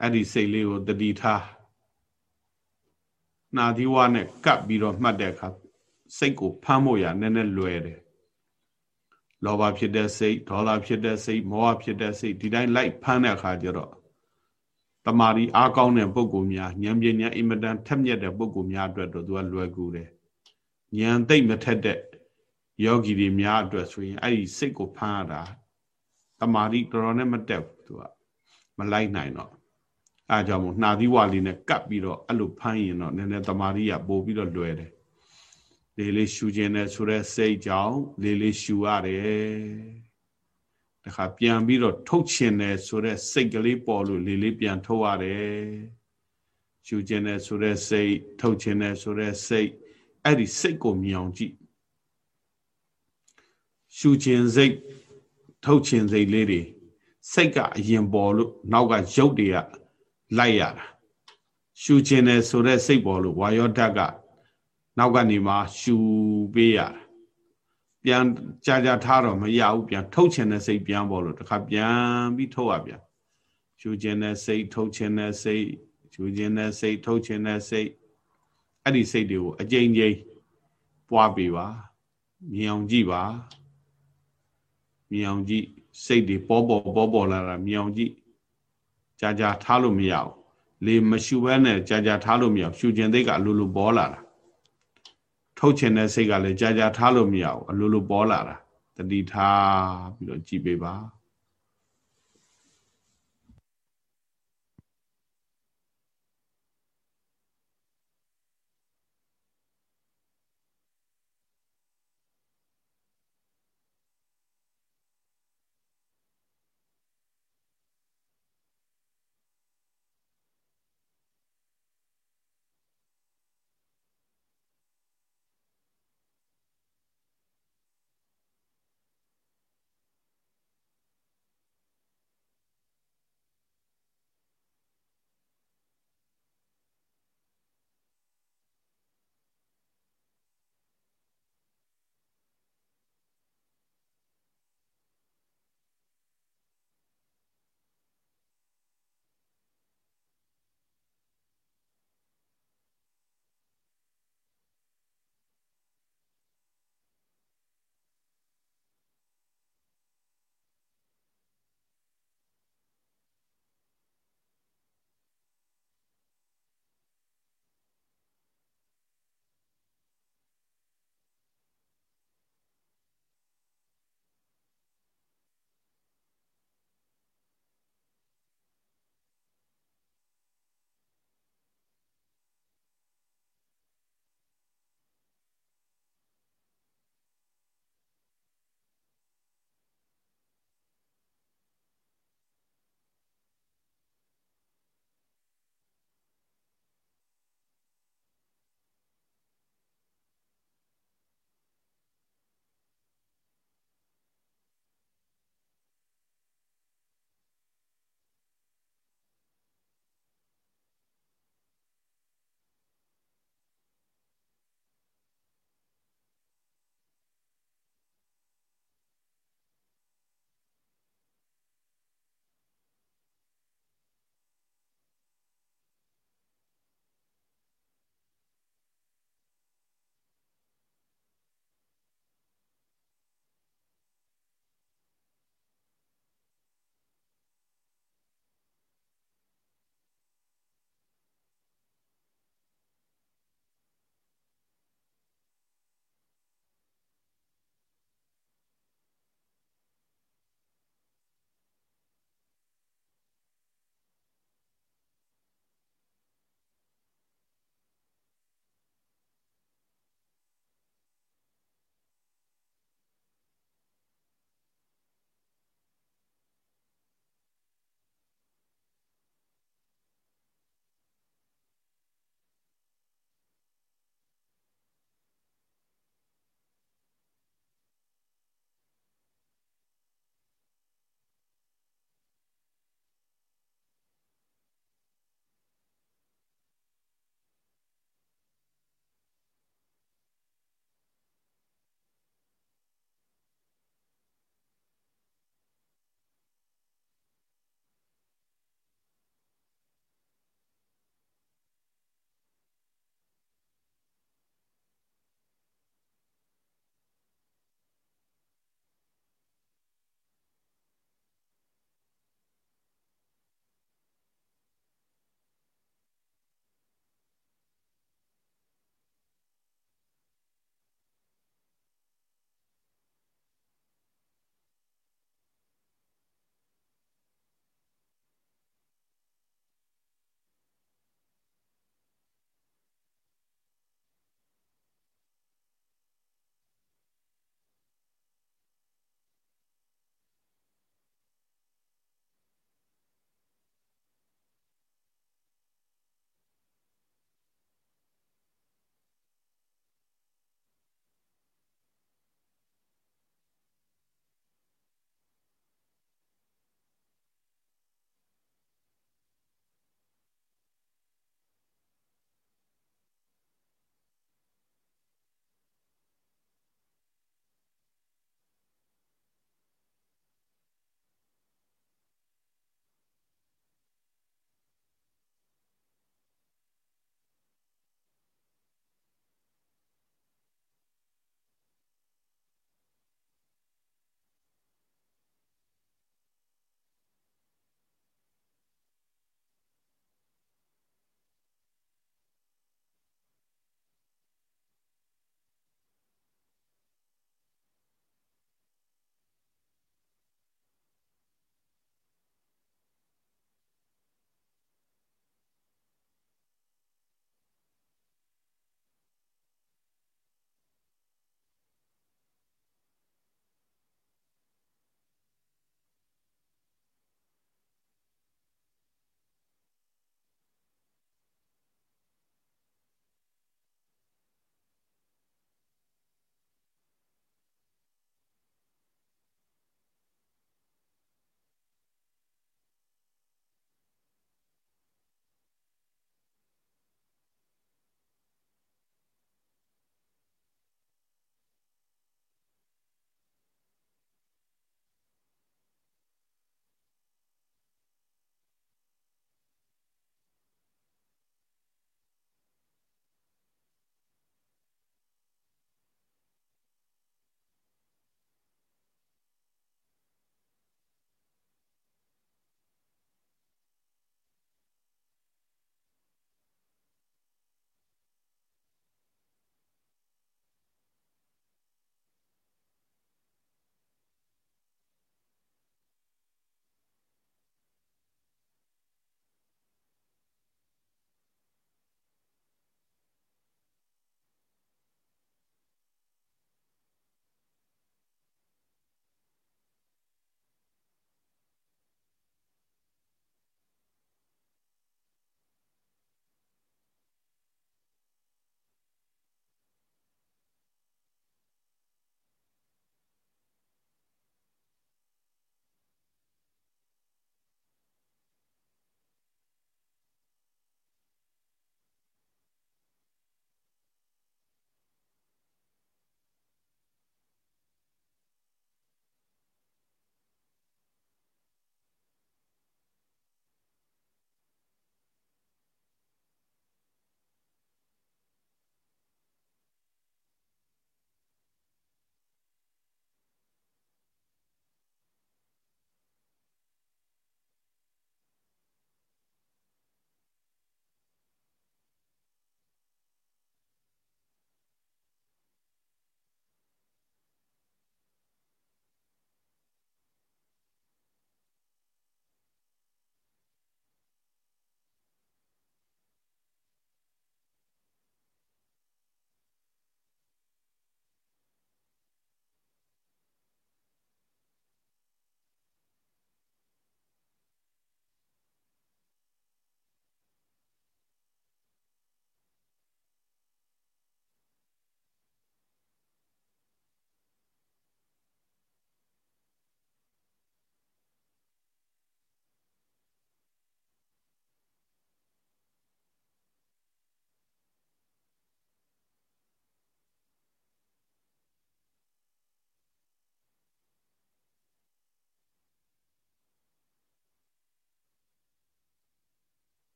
အဲ့ဒီစိတ်လေးကိုတတိထားနာသီဝနဲ့ကပ်ပြီးတော့မှတ်တဲ့အခါစိတ်ကိုဖမ်းဖို့ရနည်းနည်းလွယ်တယ်လောဘဖြစ်တဲ့စိတ်ဒေါသဖြစ်တဲ့စိတ်မောဟဖြစ်တဲ့စိတ်ဒီတိုင်းလိုက်ဖမ်းတဲ့အခါကျတော့တမာရီအားကောင်းတဲ့ပုဂ္ဂိုလ်များဉာဏ်ပညာအင်မတန်ထက်မြက်တဲ့ပုဂ္ဂိုလ်များအတွက်တော့သူကလွယ်ကူတယ်ဉာဏ်သိမ့်မထက်တဲ့ ယောဂီတွေများအတွက်ဆိုရင်အဲ့ဒီစိတ်ကိုဖမ်းရတာတမာတိတော်တော်နဲ့မတက်ဘူးသူကမလိုက်နိုင်တော့အဲကြောင့်မို့နှာသီးဝါလေးနဲ့ကပ်ပြီးတော့အဲ့လိုဖမ်းရင်တော့နည်းနည်းတမာတိကပို့ပြီးတော့လွယ်တယ်လေးလေးရှူခြင်းနဲ့ဆိုတဲ့စိတ်ကြောင့်လေးလေးရှူရတယ်တခါပြန်ပြီးတော့ထုတ်ခြင်းနဲ့ဆိုတဲ့စိတ်ကလေးပေါ်လို့လေးလေးပြန်ထုတ်ရတယ်ရှူခြင်းနဲ့ဆိုတဲ့စိတ်ထုတ်ခြင်းနဲ့ဆိုတဲ့စိတ်အဲ့ဒီစိတ်ကိုမြင်အောင်ကြည့် ရှူခြင်းစိတ်ထုတ်ခြင်းစိတ်လေးတွေစိတ်ကအရင်ပေါ်လို့နောက်ကရုပ်တွေကလိုက်ရတာရှူခြင်းနဲ့ဆိုတဲ့စိတ်ပေါ်လို့ဝါယောဓာတ်ကနောက်ကနေမှရှူပေးရတာပြန်ကြာကြာထားတော့မရဘူးပြန်ထုတ်ခြင်းနဲ့စိတ်ပြန်ပေါ်လို့တခါပြန်ပြီးထုတ်ရပြန်ရှူခြင်းနဲ့စိတ်ထုတ်ခြင်းနဲ့စိတ်ရှူခြင်းနဲ့စိတ်ထုတ်ခြင်းနဲ့စိတ်အဲ့ဒီစိတ်တွေကိုအကြိမ်ကြိမ်ပွားပေးပါမြင်အောင်ကြည့်ပါ မြင်အောင်ကြည့်စိတ်တွေပေါ်ပေါ်ပေါ်ပေါ်လာတာမြင်အောင်ကြည့်ကြာကြာထားလို့မရဘူးလေမရှူဘဲနဲ့ကြာကြာထားလို့မရဘူးရှူခြင်းသိကအလိုလိုပေါ်လာတာထုတ်ခြင်းတဲ့စိတ်ကလည်းကြာကြာထားလို့မရဘူးအလိုလိုပေါ်လာတာတတတိထားပြီးတော့ကြည်ပေးပါ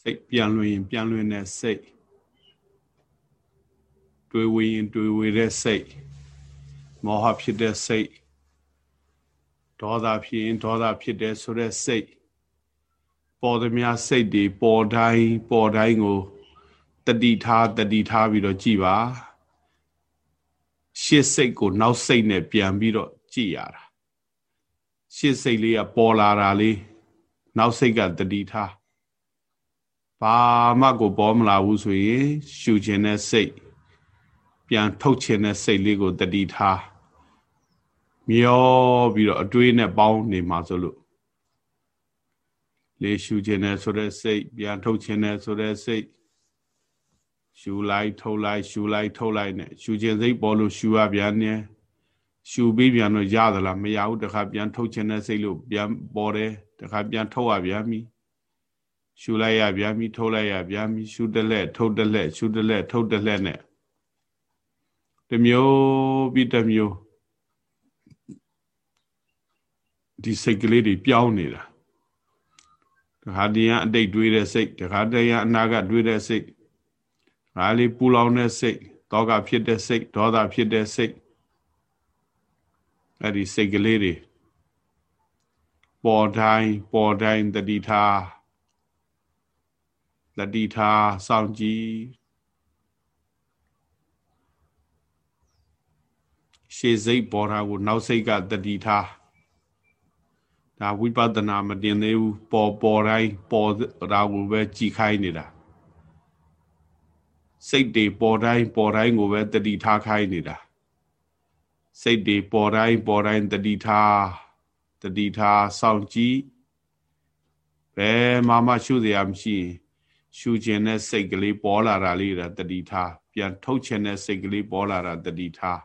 စိတ်ပြန်လွင်ရင်ပြန်လွင်တဲ့စိတ်တွေးဝရင်တွေးဝတဲ့စိတ်မောဟဖြစ်တဲ့စိတ်ဒေါသဖြစ်ရင်ဒေါသဖြစ်တဲ့ဆိုတဲ့စိတ်ပေါ်သမျှစိတ်တွေပေါ်တိုင်းပေါ်တိုင်းကိုတတိထားတတိထားပြီးတော့ကြည်ပါရှစ်စိတ်ကိုနောက်စိတ်နဲ့ပြန်ပြီးတော့ကြည်ရတာရှစ်စိတ်လေးကပေါ်လာတာလေးနောက်စိတ်ကတတိထား ဘာမှကိုပေါ်မလာဘူးဆိုရင်ရှူခြင်းတဲ့စိတ်ပြန်ထုတ်ခြင်းတဲ့စိတ်လေးကိုတတိထားမျောပြီးတော့အတွေးနဲ့ပေါင်းနေမှာဆိုလို့လေရှူခြင်းနဲ့ဆိုတဲ့စိတ်ပြန်ထုတ်ခြင်းနဲ့ဆိုတဲ့စိတ်ရှူလိုက်ထုတ်လိုက်ရှူလိုက်ထုတ်လိုက်နဲ့ရှူခြင်းစိတ်ပေါ်လို့ရှူရပြန်နေရှူပြီးပြန်တော့ရသလားမရဘူးတခါပြန်ထုတ်ခြင်းနဲ့စိတ်လို့ပြန်ပေါ်တယ်တခါပြန်ထုတ်ရပြန်ပြီ ရှူလိုက်ရပြန်ပြီထုတ်လိုက်ရပြန်ပြီရှူတလက်ထုတ်တလက်ရှူတလက်ထုတ်တလက်နဲ့တမျိုးပြီးတမျိုးဒီစိတ်ကလေးတွေပြောင်းနေတာတခါတည်းအတိတ်တွေးတဲ့စိတ်တခါတည်းအနာကတွေးတဲ့စိတ်ဒါလေးပူလောင်တဲ့စိတ်တောကဖြစ်တဲ့စိတ်ဒေါသဖြစ်တဲ့စိတ်အဲ့ဒီစိတ်ကလေးတွေပေါ်တိုင်းပေါ်တိုင်းတတိထား တတိထားစောင့်ကြည့်ရှေ့စိတ်ပေါ်တာကိုနောက်စိတ်ကတတိထားဒါဝိပဿနာမတင်သေးဘူးပေါ်ပေါ်တိုင်းပေါ်တာကိုပဲကြည်ခိုင်းနေတာစိတ်တွေပေါ်တိုင်းပေါ်တိုင်းကိုပဲတတိထားခိုင်းနေတာစိတ်တွေပေါ်တိုင်းပေါ်တိုင်းတတိထားတတိထားစောင့်ကြည့်ဘယ်မှမရှုစရာမရှိရှု ခြင်းနဲ့စိတ်ကလေးပေါ်လာတာလေးတတိထားပြန်ထုတ်ခြင်းနဲ့စိတ်ကလေးပေါ်လာတာတတိထား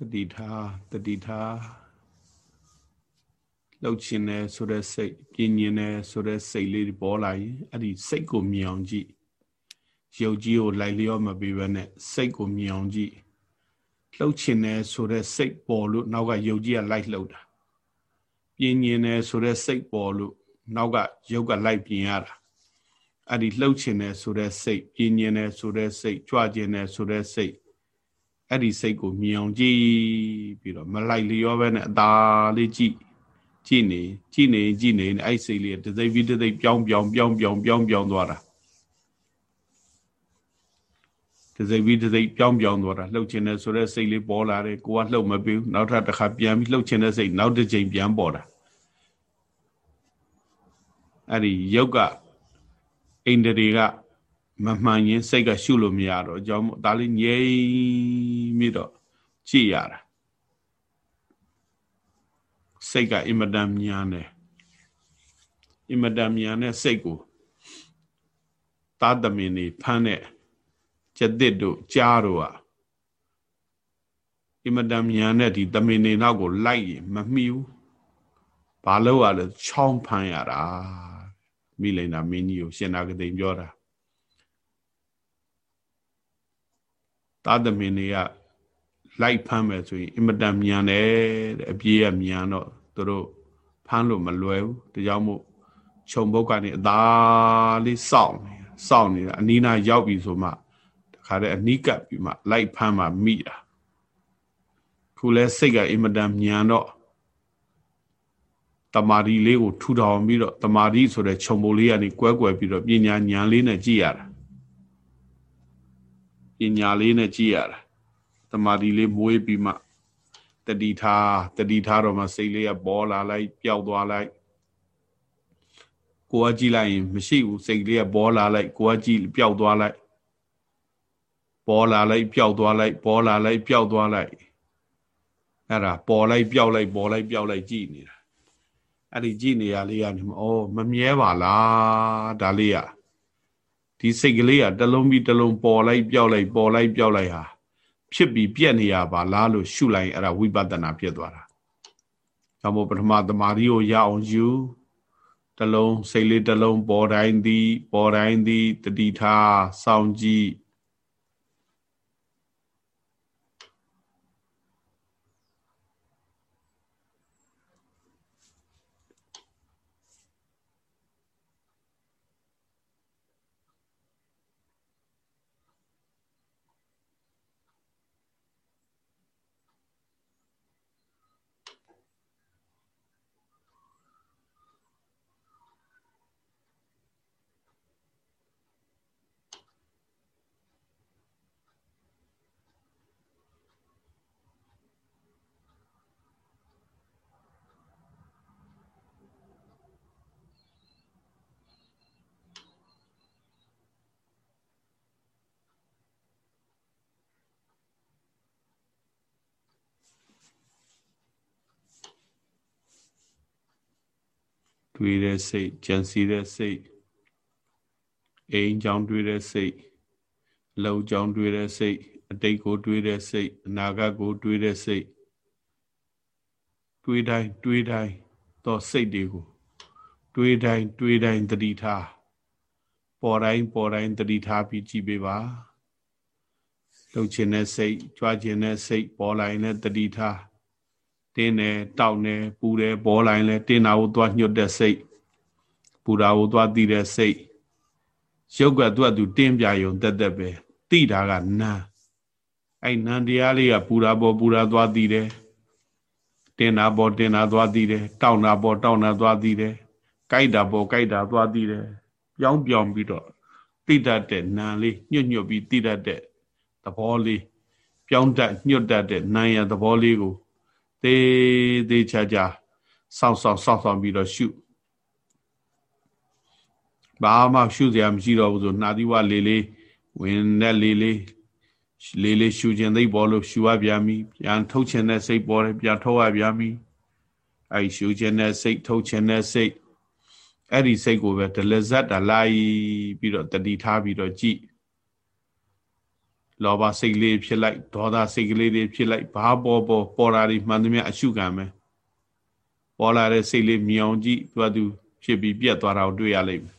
တတိထားတတိထားလှုပ်ခြင်းနဲ့ဆိုတဲ့စိတ်ပြင်းညင်နဲ့ဆိုတဲ့စိတ်လေးပေါ်လာရင်အဲ့ဒီစိတ်ကိုမြင်အောင်ကြည့်ရုပ်ကြီးကိုလိုက်လျောမပေးဘဲနဲ့စိတ်ကိုမြင်အောင်ကြည့်လှုပ်ခြင်းနဲ့ဆိုတဲ့စိတ်ပေါ်လို့နောက်ကရုပ်ကြီးကလိုက်လှုပ်တာပြင်းညင်နဲ့ဆိုတဲ့စိတ်ပေါ်လို့နောက်ကရုပ်ကလိုက်ပြင်ရတာအဲ့ဒီလှုပ်ခြင်းနဲ့ဆိုတဲ့စိတ်ပြင်းညင်နဲ့ဆိုတဲ့စိတ်ကြွခြင်းနဲ့ဆိုတဲ့စိတ် အဲ့ဒီစိတ်ကိုမြင်အောင်ကြည့်ပြီးတော့မလိုက်လျောပဲနဲ့အသာလေးကြည့်ကြည့်နေကြည့်နေကြည့်နေအဲ့စိတ်လေးတသိပ်ပြီးတသိပ်ပြောင်းပြောင်းပြောင်းပြောင်းပြောင်းပြောင်းသွားတာတစိမ့်ပြီးတစိမ့်ပြောင်းပြောင်းသွားတာလှုပ်ချင်တယ်ဆိုတဲ့စိတ်လေးပေါ်လာတယ်ကိုကလှုပ်မပြီးဘူးနောက်ထပ်တစ်ခါပြန်ပြီးလှုပ်ချင်တဲ့စိတ်နောက်တစ်ချိန်ပြန်ပေါ်တာအဲ့ဒီယုတ်ကအိန္ဒြေက မမှန်ရင်စိတ်ကရှုလို့မရတော့အကြောင်းဒါလေးငြိမ်ပြီးတော့ကြည့်ရတာစိတ်ကအင်မတန်မြန်တယ်အင်မတန်မြန်တဲ့စိတ်ကိုသာသမင်နေဖမ်းတဲ့ကျက်တစ်တို့ကြားတို့ဟာအင်မတန်မြန်တဲ့ဒီသမင်နေနောက်ကိုလိုက်ရင်မမှီဘူးဘာလို့ ਆ လဲချောင်းဖမ်းရတာမိလိန်နာမင်းကြီးကိုရှင်နာကတိန်ပြောတာ သာသမင်တွေကလိုက်ဖမ်းမယ်ဆိုရင်အင်မတန်မြန်တယ်တဲ့အပြေးကမြန်တော့သူတို့ဖမ်းလို့မလွယ်ဘူးဒါကြောင့်မို့ခြုံဘုတ်ကနေအသာလေးစောင့်နေစောင့်နေတာအနီးနားရောက်ပြီဆိုမှတခါတည်းအနီးကပ်ပြီးမှလိုက်ဖမ်းမှမိတာခုလဲစိတ်ကအင်မတန်မြန်တော့တမာရီလေးကိုထူထောင်ပြီးတော့တမာရီဆိုတဲ့ခြုံပိုးလေးကနေကွဲကွယ်ပြီးတော့ပညာဉာဏ်လေးနဲ့ကြည့်ရတာ ပညာလေးနဲ့ကြည့်ရတာတမာရီလေးမွေးပြီးမှတတိထားတတိထားတော့မှစိတ်လေးကပေါ်လာလိုက်ပျောက်သွားလိုက်ကိုကကြည့်လိုက်ရင်မရှိဘူးစိတ်လေးကပေါ်လာလိုက်ကိုကကြည့်ပျောက်သွားလိုက်ပေါ်လာလိုက်ပျောက်သွားလိုက်ပေါ်လာလိုက်ပျောက်သွားလိုက်အဲ့ဒါပေါ်လိုက်ပျောက်လိုက်ပေါ်လိုက်ပျောက်လိုက်ကြည့်နေတာအဲ့ဒီကြည့်နေရလေးကနေမဩမမြဲပါလားဒါလေးอ่ะ ဒီစိတ်ကလေးอ่ะတလုံးပြီးတလုံးပေါ်လိုက်ပျောက်လိုက်ပေါ်လိုက်ပျောက်လိုက်ဟာဖြစ်ပြီးပြက်နေရပါလားလို့ရှုလိုက်အဲ့ဒါဝိပဿနာဖြစ်သွားတာ။ဒါမို့ပထမသမာဓိကိုရအောင်ယူတလုံးစိတ်လေးတလုံးပေါ်တိုင်းသည် ပေါ်တိုင်းသည်တတိထားစောင့်ကြည့် တွေးတဲ့စိတ်ကြံစည်တဲ့စိတ်အိမ်ကြောင်တွေးတဲ့စိတ်လုံကြောင်တွေးတဲ့စိတ်အတိတ်ကိုတွေးတဲ့စိတ်အနာဂတ်ကိုတွေးတဲ့စိတ်တွေးတိုင်းတွေးတိုင်းတော့စိတ်တွေကိုတွေးတိုင်းတွေးတိုင်းတတိထားပေါ်တိုင်းပေါ်တိုင်းတတိထားပြီးကြည့်ပေးပါလှုပ်ခြင်းတဲ့စိတ်ကြွားခြင်းတဲ့စိတ်ပေါ်လာရင်လည်းတတိထား တင်းတယ်တောက်တယ်ပူတယ်ပေါ်လာရင်လည်းတင်းတာကိုသွားညှွတ်တဲ့စိတ်ပူတာကိုသွားသိတဲ့စိတ်ရုပ်ကသူ့အတူတင်းပြယုံတက်တက်ပဲသိတာကနာအဲ့နံတရားလေးကပူတာပေါ်ပူတာသွားသိတယ်တင်တာပေါ်တင်တာသွားသိတယ်တောက်တာပေါ်တောက်တာသွားသိတယ်ကြိုက်တာပေါ်ကြိုက်တာသွားသိတယ်ပြောင်းပြောင်းပြီးတော့သိတတ်တဲ့နာလေးညွတ်ညွတ်ပြီးသိတတ်တဲ့သဘောလေးပြောင်းတတ်ညွတ်တတ်တဲ့နာရသဘောလေးကို သေးသေးချာချာစောင့်ဆောင်စောင့်ဆောင်ပြီးတော့ရှုဘာမှရှုစရာမရှိတော့ဘူးဆိုနှာသီးဝလေးလေးဝင်တဲ့လေးလေးလေးလေးရှုခြင်းသိပေါ်လို့ရှုရပြန်ပြီပြန်ထုတ်ခြင်းနဲ့စိတ်ပေါ်တယ်ပြန်ထုတ်ရပြန်ပြီအဲ့ရှုခြင်းနဲ့စိတ်ထုတ်ခြင်းနဲ့စိတ်အဲ့ဒီစိတ်ကိုပဲဒလဇတ်တလိုက်ပြီးတော့တတိထားပြီးတော့ကြည့် လောဘစိတ်လေးဖြစ်လိုက်ဒေါသစိတ်ကလေးတွေဖြစ်လိုက်ဘာပေါ်ပေါ်ပေါ်တာတွေမှန်သမျှအရှုခံမယ်ပေါ်လာတဲ့စိတ်လေးမြောင်ကြည့်သူကသူဖြစ်ပြီးပြက်သွားတာကိုတွေ့ရလိမ့်မယ်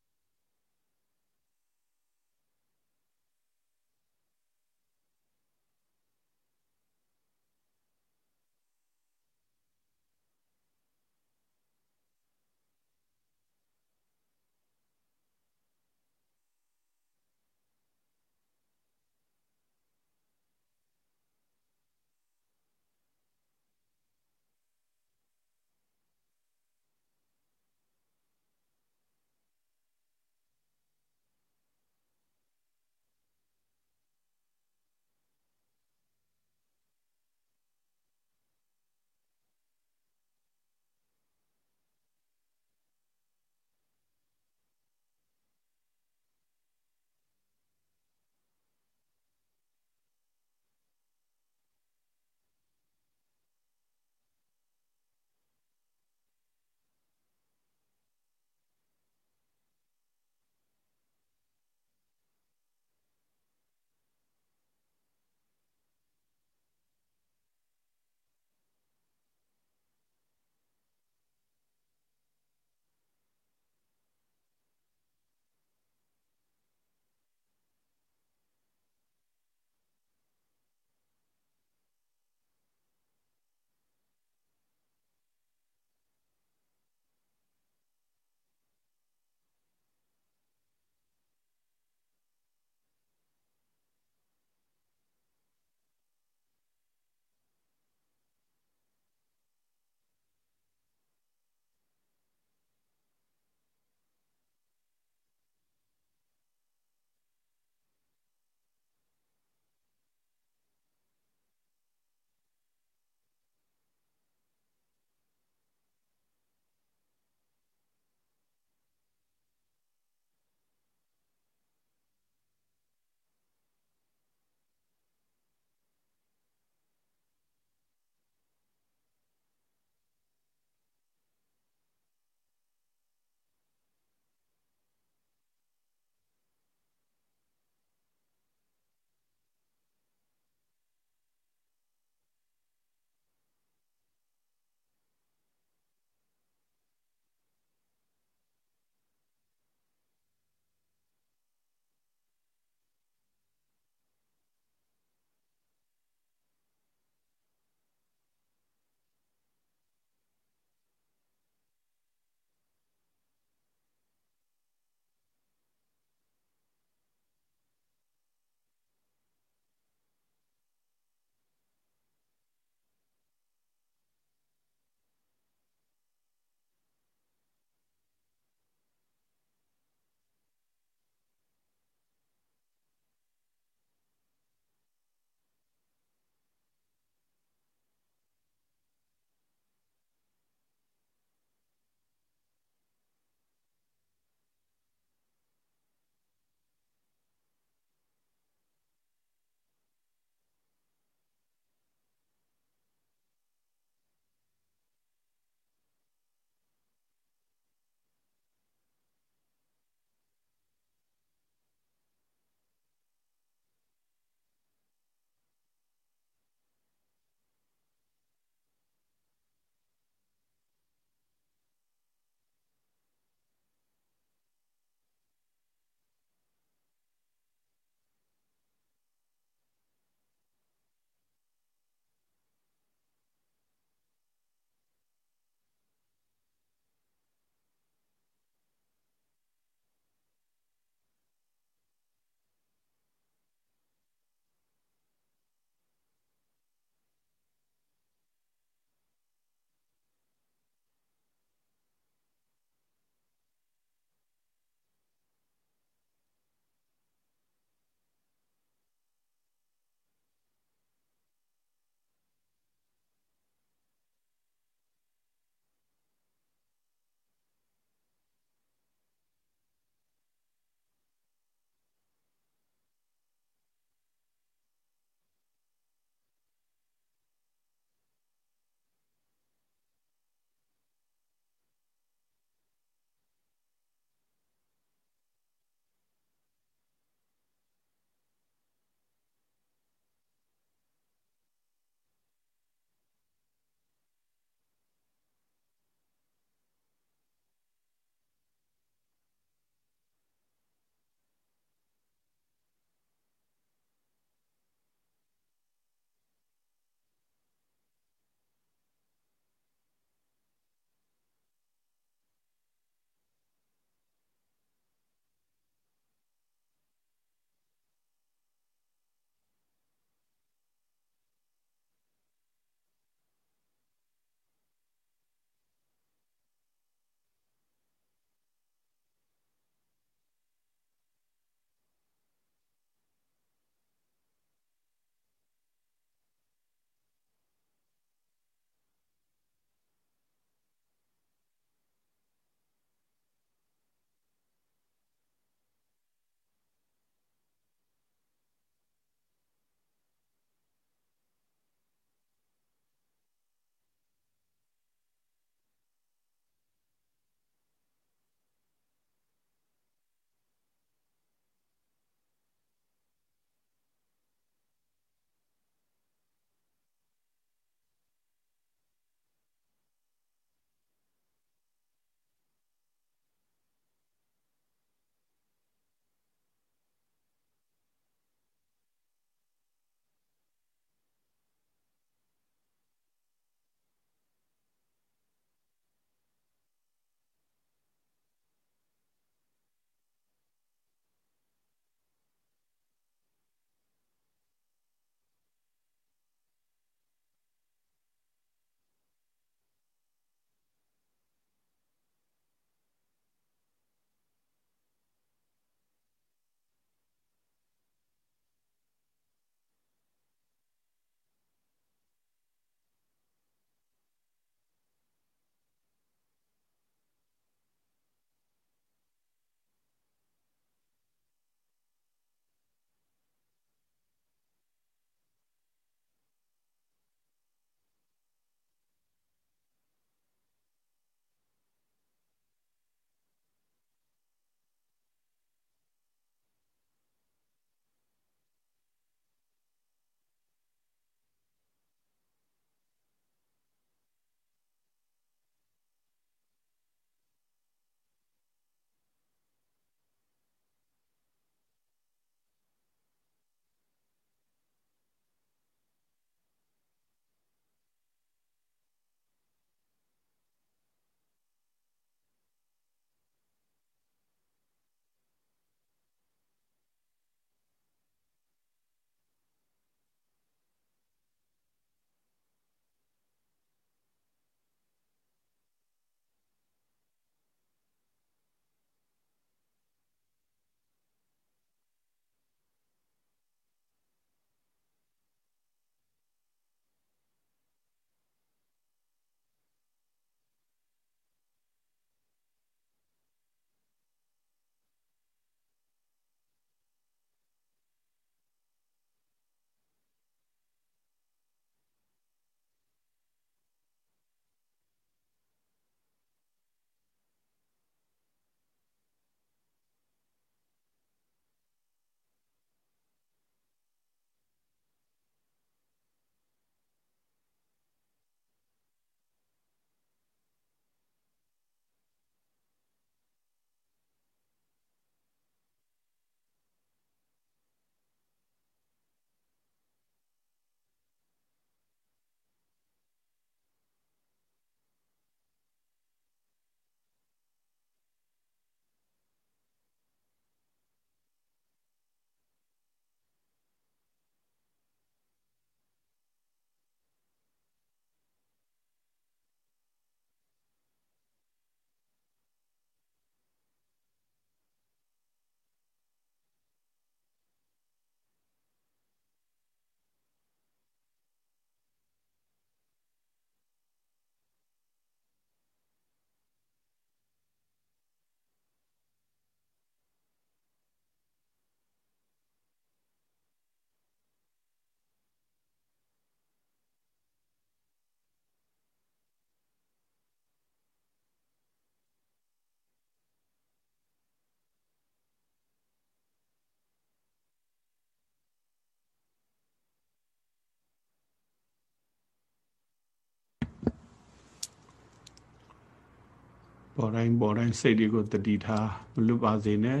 ပေါ်တိုင်းပေါ်တိုင်းစိတ်တွေကိုတတိထားမလွတ်ပါစေနဲ့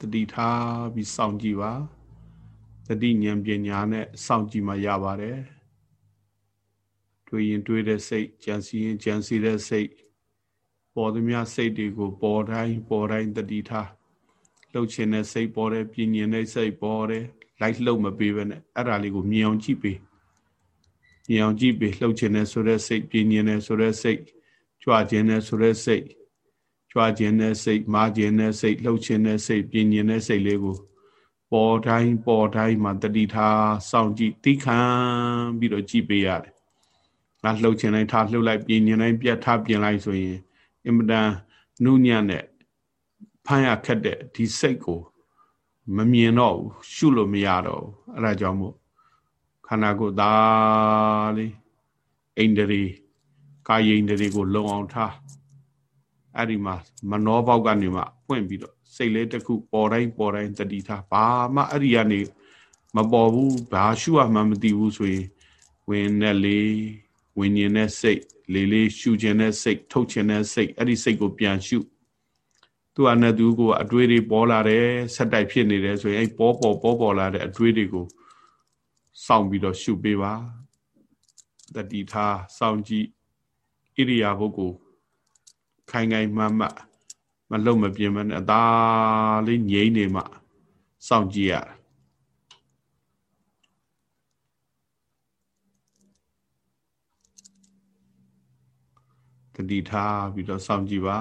တတိထားပြီးစောင့်ကြည့်ပါတတိဉာဏ်ပညာနဲ့စောင့်ကြည့်မှရပါတယ်တွေးရင်တွေးတဲ့စိတ်ကြံစည်ရင်ကြံစည်တဲ့စိတ်ပေါ်သမျှစိတ်တွေကိုပေါ်တိုင်းပေါ်တိုင်းတတိထားလှုပ်ခြင်းတဲ့စိတ်ပေါ်တယ်ပြင်းရင်တဲ့စိတ်ပေါ်တယ်လိုက်လှုပ်မပေးဘဲနဲ့အဲ့ဒါလေးကိုမြင်အောင်ကြည့်ပေးမြင်အောင်ကြည့်ပေးလှုပ်ခြင်းတဲ့ဆိုတဲ့စိတ်ပြင်းရင်တဲ့ဆိုတဲ့စိတ်ကြွခြင်းတဲ့ဆိုတဲ့စိတ် ကြွခြင်းတဲ့စိတ်မာခြင်းတဲ့စိတ်လှုပ်ခြင်းတဲ့စိတ်ပြင်းရင်တဲ့စိတ်လေးကိုပေါ်တိုင်းပေါ်တိုင်းမှာတတိထားစောင့်ကြည့်သိခံပြီးတော့ကြည့်ပေးရတယ်။ငါလှုပ်ခြင်းတိုင်းထားလှုပ်လိုက်ပြင်းခြင်းတိုင်းပြတ်ထားပြင်လိုက်ဆိုရင်အင်မတန်နုညံ့တဲ့ဖမ်းရခက်တဲ့ဒီစိတ်ကိုမမြင်တော့ဘူးရှုလို့မရတော့ဘူးအဲ့ဒါကြောင့်မို့ခန္ဓာကိုယ်သားလေးအိန္ဒြေကာယိန္ဒြေကိုလုံအောင်ထား အဲ့ဒီမှာမနောဘောက်ကနေမှပွင့်ပြီးတော့စိတ်လေးတစ်ခုပေါ်တိုင်းပေါ်တိုင်းတတိထားဘာမှအဲ့ဒီကနေမပေါ်ဘူးဘာရှုရမှမသိဘူးဆိုရင်ဝင်နဲ့လေးဝิญဉ်နဲ့စိတ်လေးလေးရှုခြင်းနဲ့စိတ်ထုတ်ခြင်းနဲ့စိတ်အဲ့ဒီစိတ်ကိုပြန်ရှုသူ့အနဲ့သူကိုအတွေးတွေပေါ်လာတယ်ဆက်တိုက်ဖြစ်နေတယ်ဆိုရင်အဲ့ပေါ်ပေါ်ပေါ်ပေါ်လာတဲ့အတွေးတွေကိုစောင့်ပြီးတော့ရှုပေးပါတတိထားစောင့်ကြည့်ဣရိယာပုဂ္ဂိုလ် ခိုင်ခိုင်မှန်မှမလုံမပြင်းမနဲ့အသာလေးငြိမ့်နေမှစောင့်ကြည့်ရတာတတိထားပြီးတော့စောင့်ကြည့်ပါ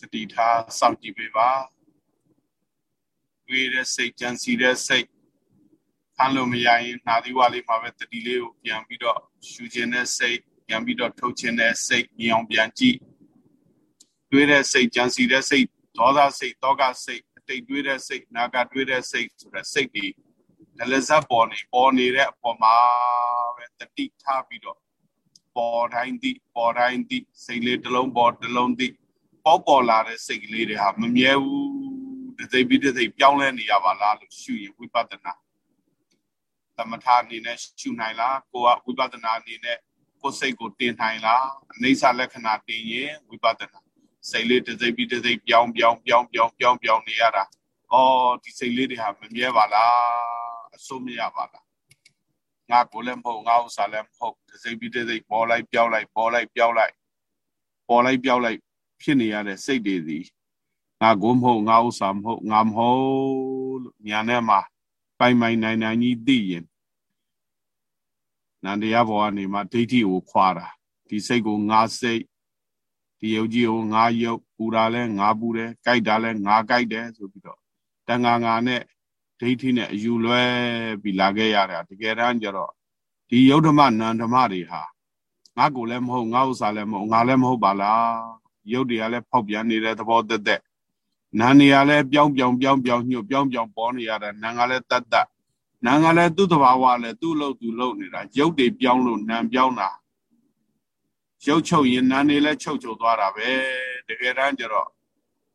တတိထားစောင့်ကြည့်ပေးပါတွေးတဲ့စိတ်ကြံစီတဲ့စိတ်ဖမ်းလို့မရရင်နှာသီးဝါလေးမှာပဲတတိလေးကိုပြန်ပြီးတော့ရှူခြင်းတဲ့စိတ်ပြန်ပြီးတော့ထုတ်ခြင်းတဲ့စိတ်မြင်အောင်ပြန်ကြည့်တွေးတဲ့စိတ်ကြံစီတဲ့စိတ်ဒေါသစိတ်တောကစိတ်အတိတ်တွေးတဲ့စိတ်နာကတွေးတဲ့စိတ်ဆိုတဲ့စိတ်တွေဒလဇတ်ပေါ်နေပေါ်နေတဲ့အပေါ်မှာပဲတတိထားပြီးတော့ပေါ်တိုင်းသည့်ပေါ်တိုင်းသည့်စိတ်လေးတစ်လုံးပေါ်တစ်လုံးသည့် ပေါ်ပေါ်လာတဲ့စိတ်ကလေးတွေဟာမမြဲဘူးတစ်စိတ်ပြီးတစ်စိတ်ပြောင်းလဲနေရပါလားလို့ရှုရင်ဝိပဿနာသမထအနေနဲ့ရှုနိုင်လားကိုကဝိပဿနာအနေနဲ့ကိုယ်စိတ်ကိုတင်နိုင်လားအနေဆာလက္ခဏာတင်ရင်ဝိပဿနာစိတ်လေးတစ်စိတ်ပြီးတစ်စိတ်ပြောင်းပြောင်းပြောင်းပြောင်းပြောင်းပြောင်းနေရတာဩဒီစိတ်လေးတွေဟာမမြဲပါလားအစိုးမရပါလားငါကိုလည်းမဟုတ်ငါဥစ္စာလည်းမဟုတ်တစ်စိတ်ပြီးတစ်စိတ်ပေါ်လိုက်ပြောင်းလိုက်ပေါ်လိုက်ပြောင်းလိုက်ပေါ်လိုက်ပြောင်းလိုက် ဖြစ်နေရတဲ့စိတ်တွေစီငါကိုမဟုတ်ငါဥစ္စာမဟုတ်ငါမဟုတ်လို့ညာနဲ့မှာပိုင်ပိုင်နိုင်နိုင်ကြီးသိရင်နန္တရားဘောကနေမှဒိဋ္ဌိကိုခွာတာဒီစိတ်ကိုငါစိတ်ဒီယုတ်ကြီးကိုငါယုတ်ပူတာလဲငါပူတယ်ကြိုက်တာလဲငါကြိုက်တယ်ဆိုပြီးတော့တန်ငါငါနဲ့ဒိဋ္ဌိနဲ့အယူလွဲပြီးလာခဲ့ရတာတကယ်တမ်းကျတော့ဒီယုတ်ဓမ္မနန္ဓမ္မတွေဟာငါကိုလည်းမဟုတ်ငါဥစ္စာလည်းမဟုတ်ငါလည်းမဟုတ်ပါလား ယုတ်တွေကလည်းဖောက်ပြန်နေတဲ့သဘောတက်တက်နာနေရလဲပြောင်းပြောင်းပြောင်းပြောင်းညှို့ပြောင်းပြောင်းပေါ်နေရတာနာငါလဲတတ်တတ်နာငါလဲသူ့တဘာဝလဲသူ့လို့သူလို့နေတာရုပ်တွေပြောင်းလို့နာပြောင်းတာရုပ်ချုပ်ရင်နာနေလဲချုပ်ချုပ်သွားတာပဲတကယ်တမ်းကျတော့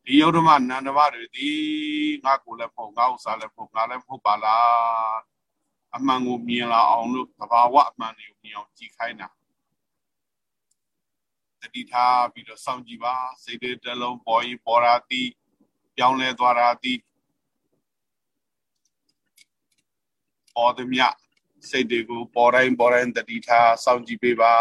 ဒီယုတ်ဓမ္မနန္ဒမတွေဒီငါကိုလည်းမဟုတ်ငါဥစ္စာလည်းမဟုတ်ငါလည်းမဟုတ်ပါလားအမှန်ကိုမြင်လာအောင်လို့တဘာဝအမှန်တွေကိုမြင်အောင်ကြည်ခိုင်းတာ တတိထားပြီးတော့စောင့်ကြည့်ပါစိတ်တွေတစ်လုံးပေါ်ရင်ပေါ်ရာတိပြောင်းလဲသွားတာတိပေါ်သည်မြစိတ်တွေကိုပေါ်တိုင်းပေါ်တိုင်းတတိထားစောင့်ကြည့်ပေးပါ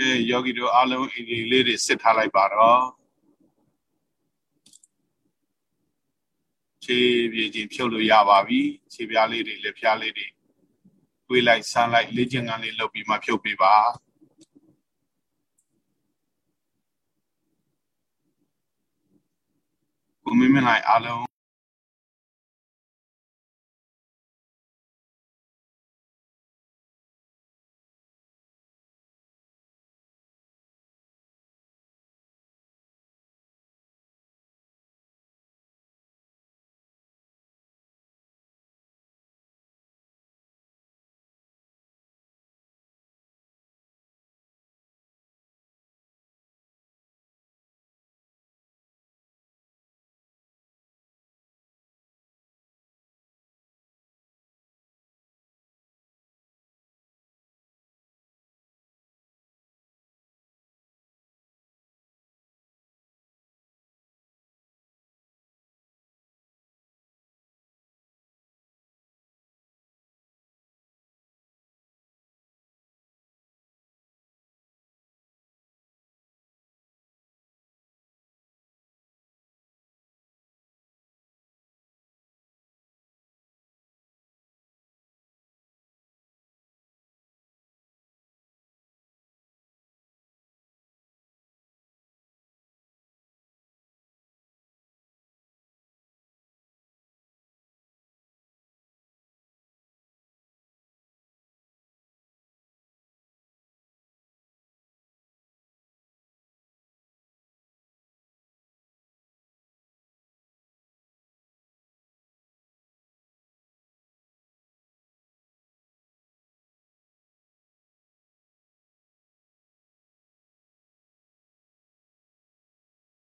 အဲယောဂီတို့အားလုံးအင်ဒီလေးတွေစစ်ထားလိုက်ပါတော့ခြေပြေချင်းဖြုတ်လို့ရပါပြီခြေပြားလေးတွေလက်ပြားလေးတွေတွေးလိုက်ဆန်းလိုက်လေ့ကျင့်ခန်းလေးလုပ်ပြီးမှဖြုတ်ပေးပါကိုမင်းမလိုက်အားလုံး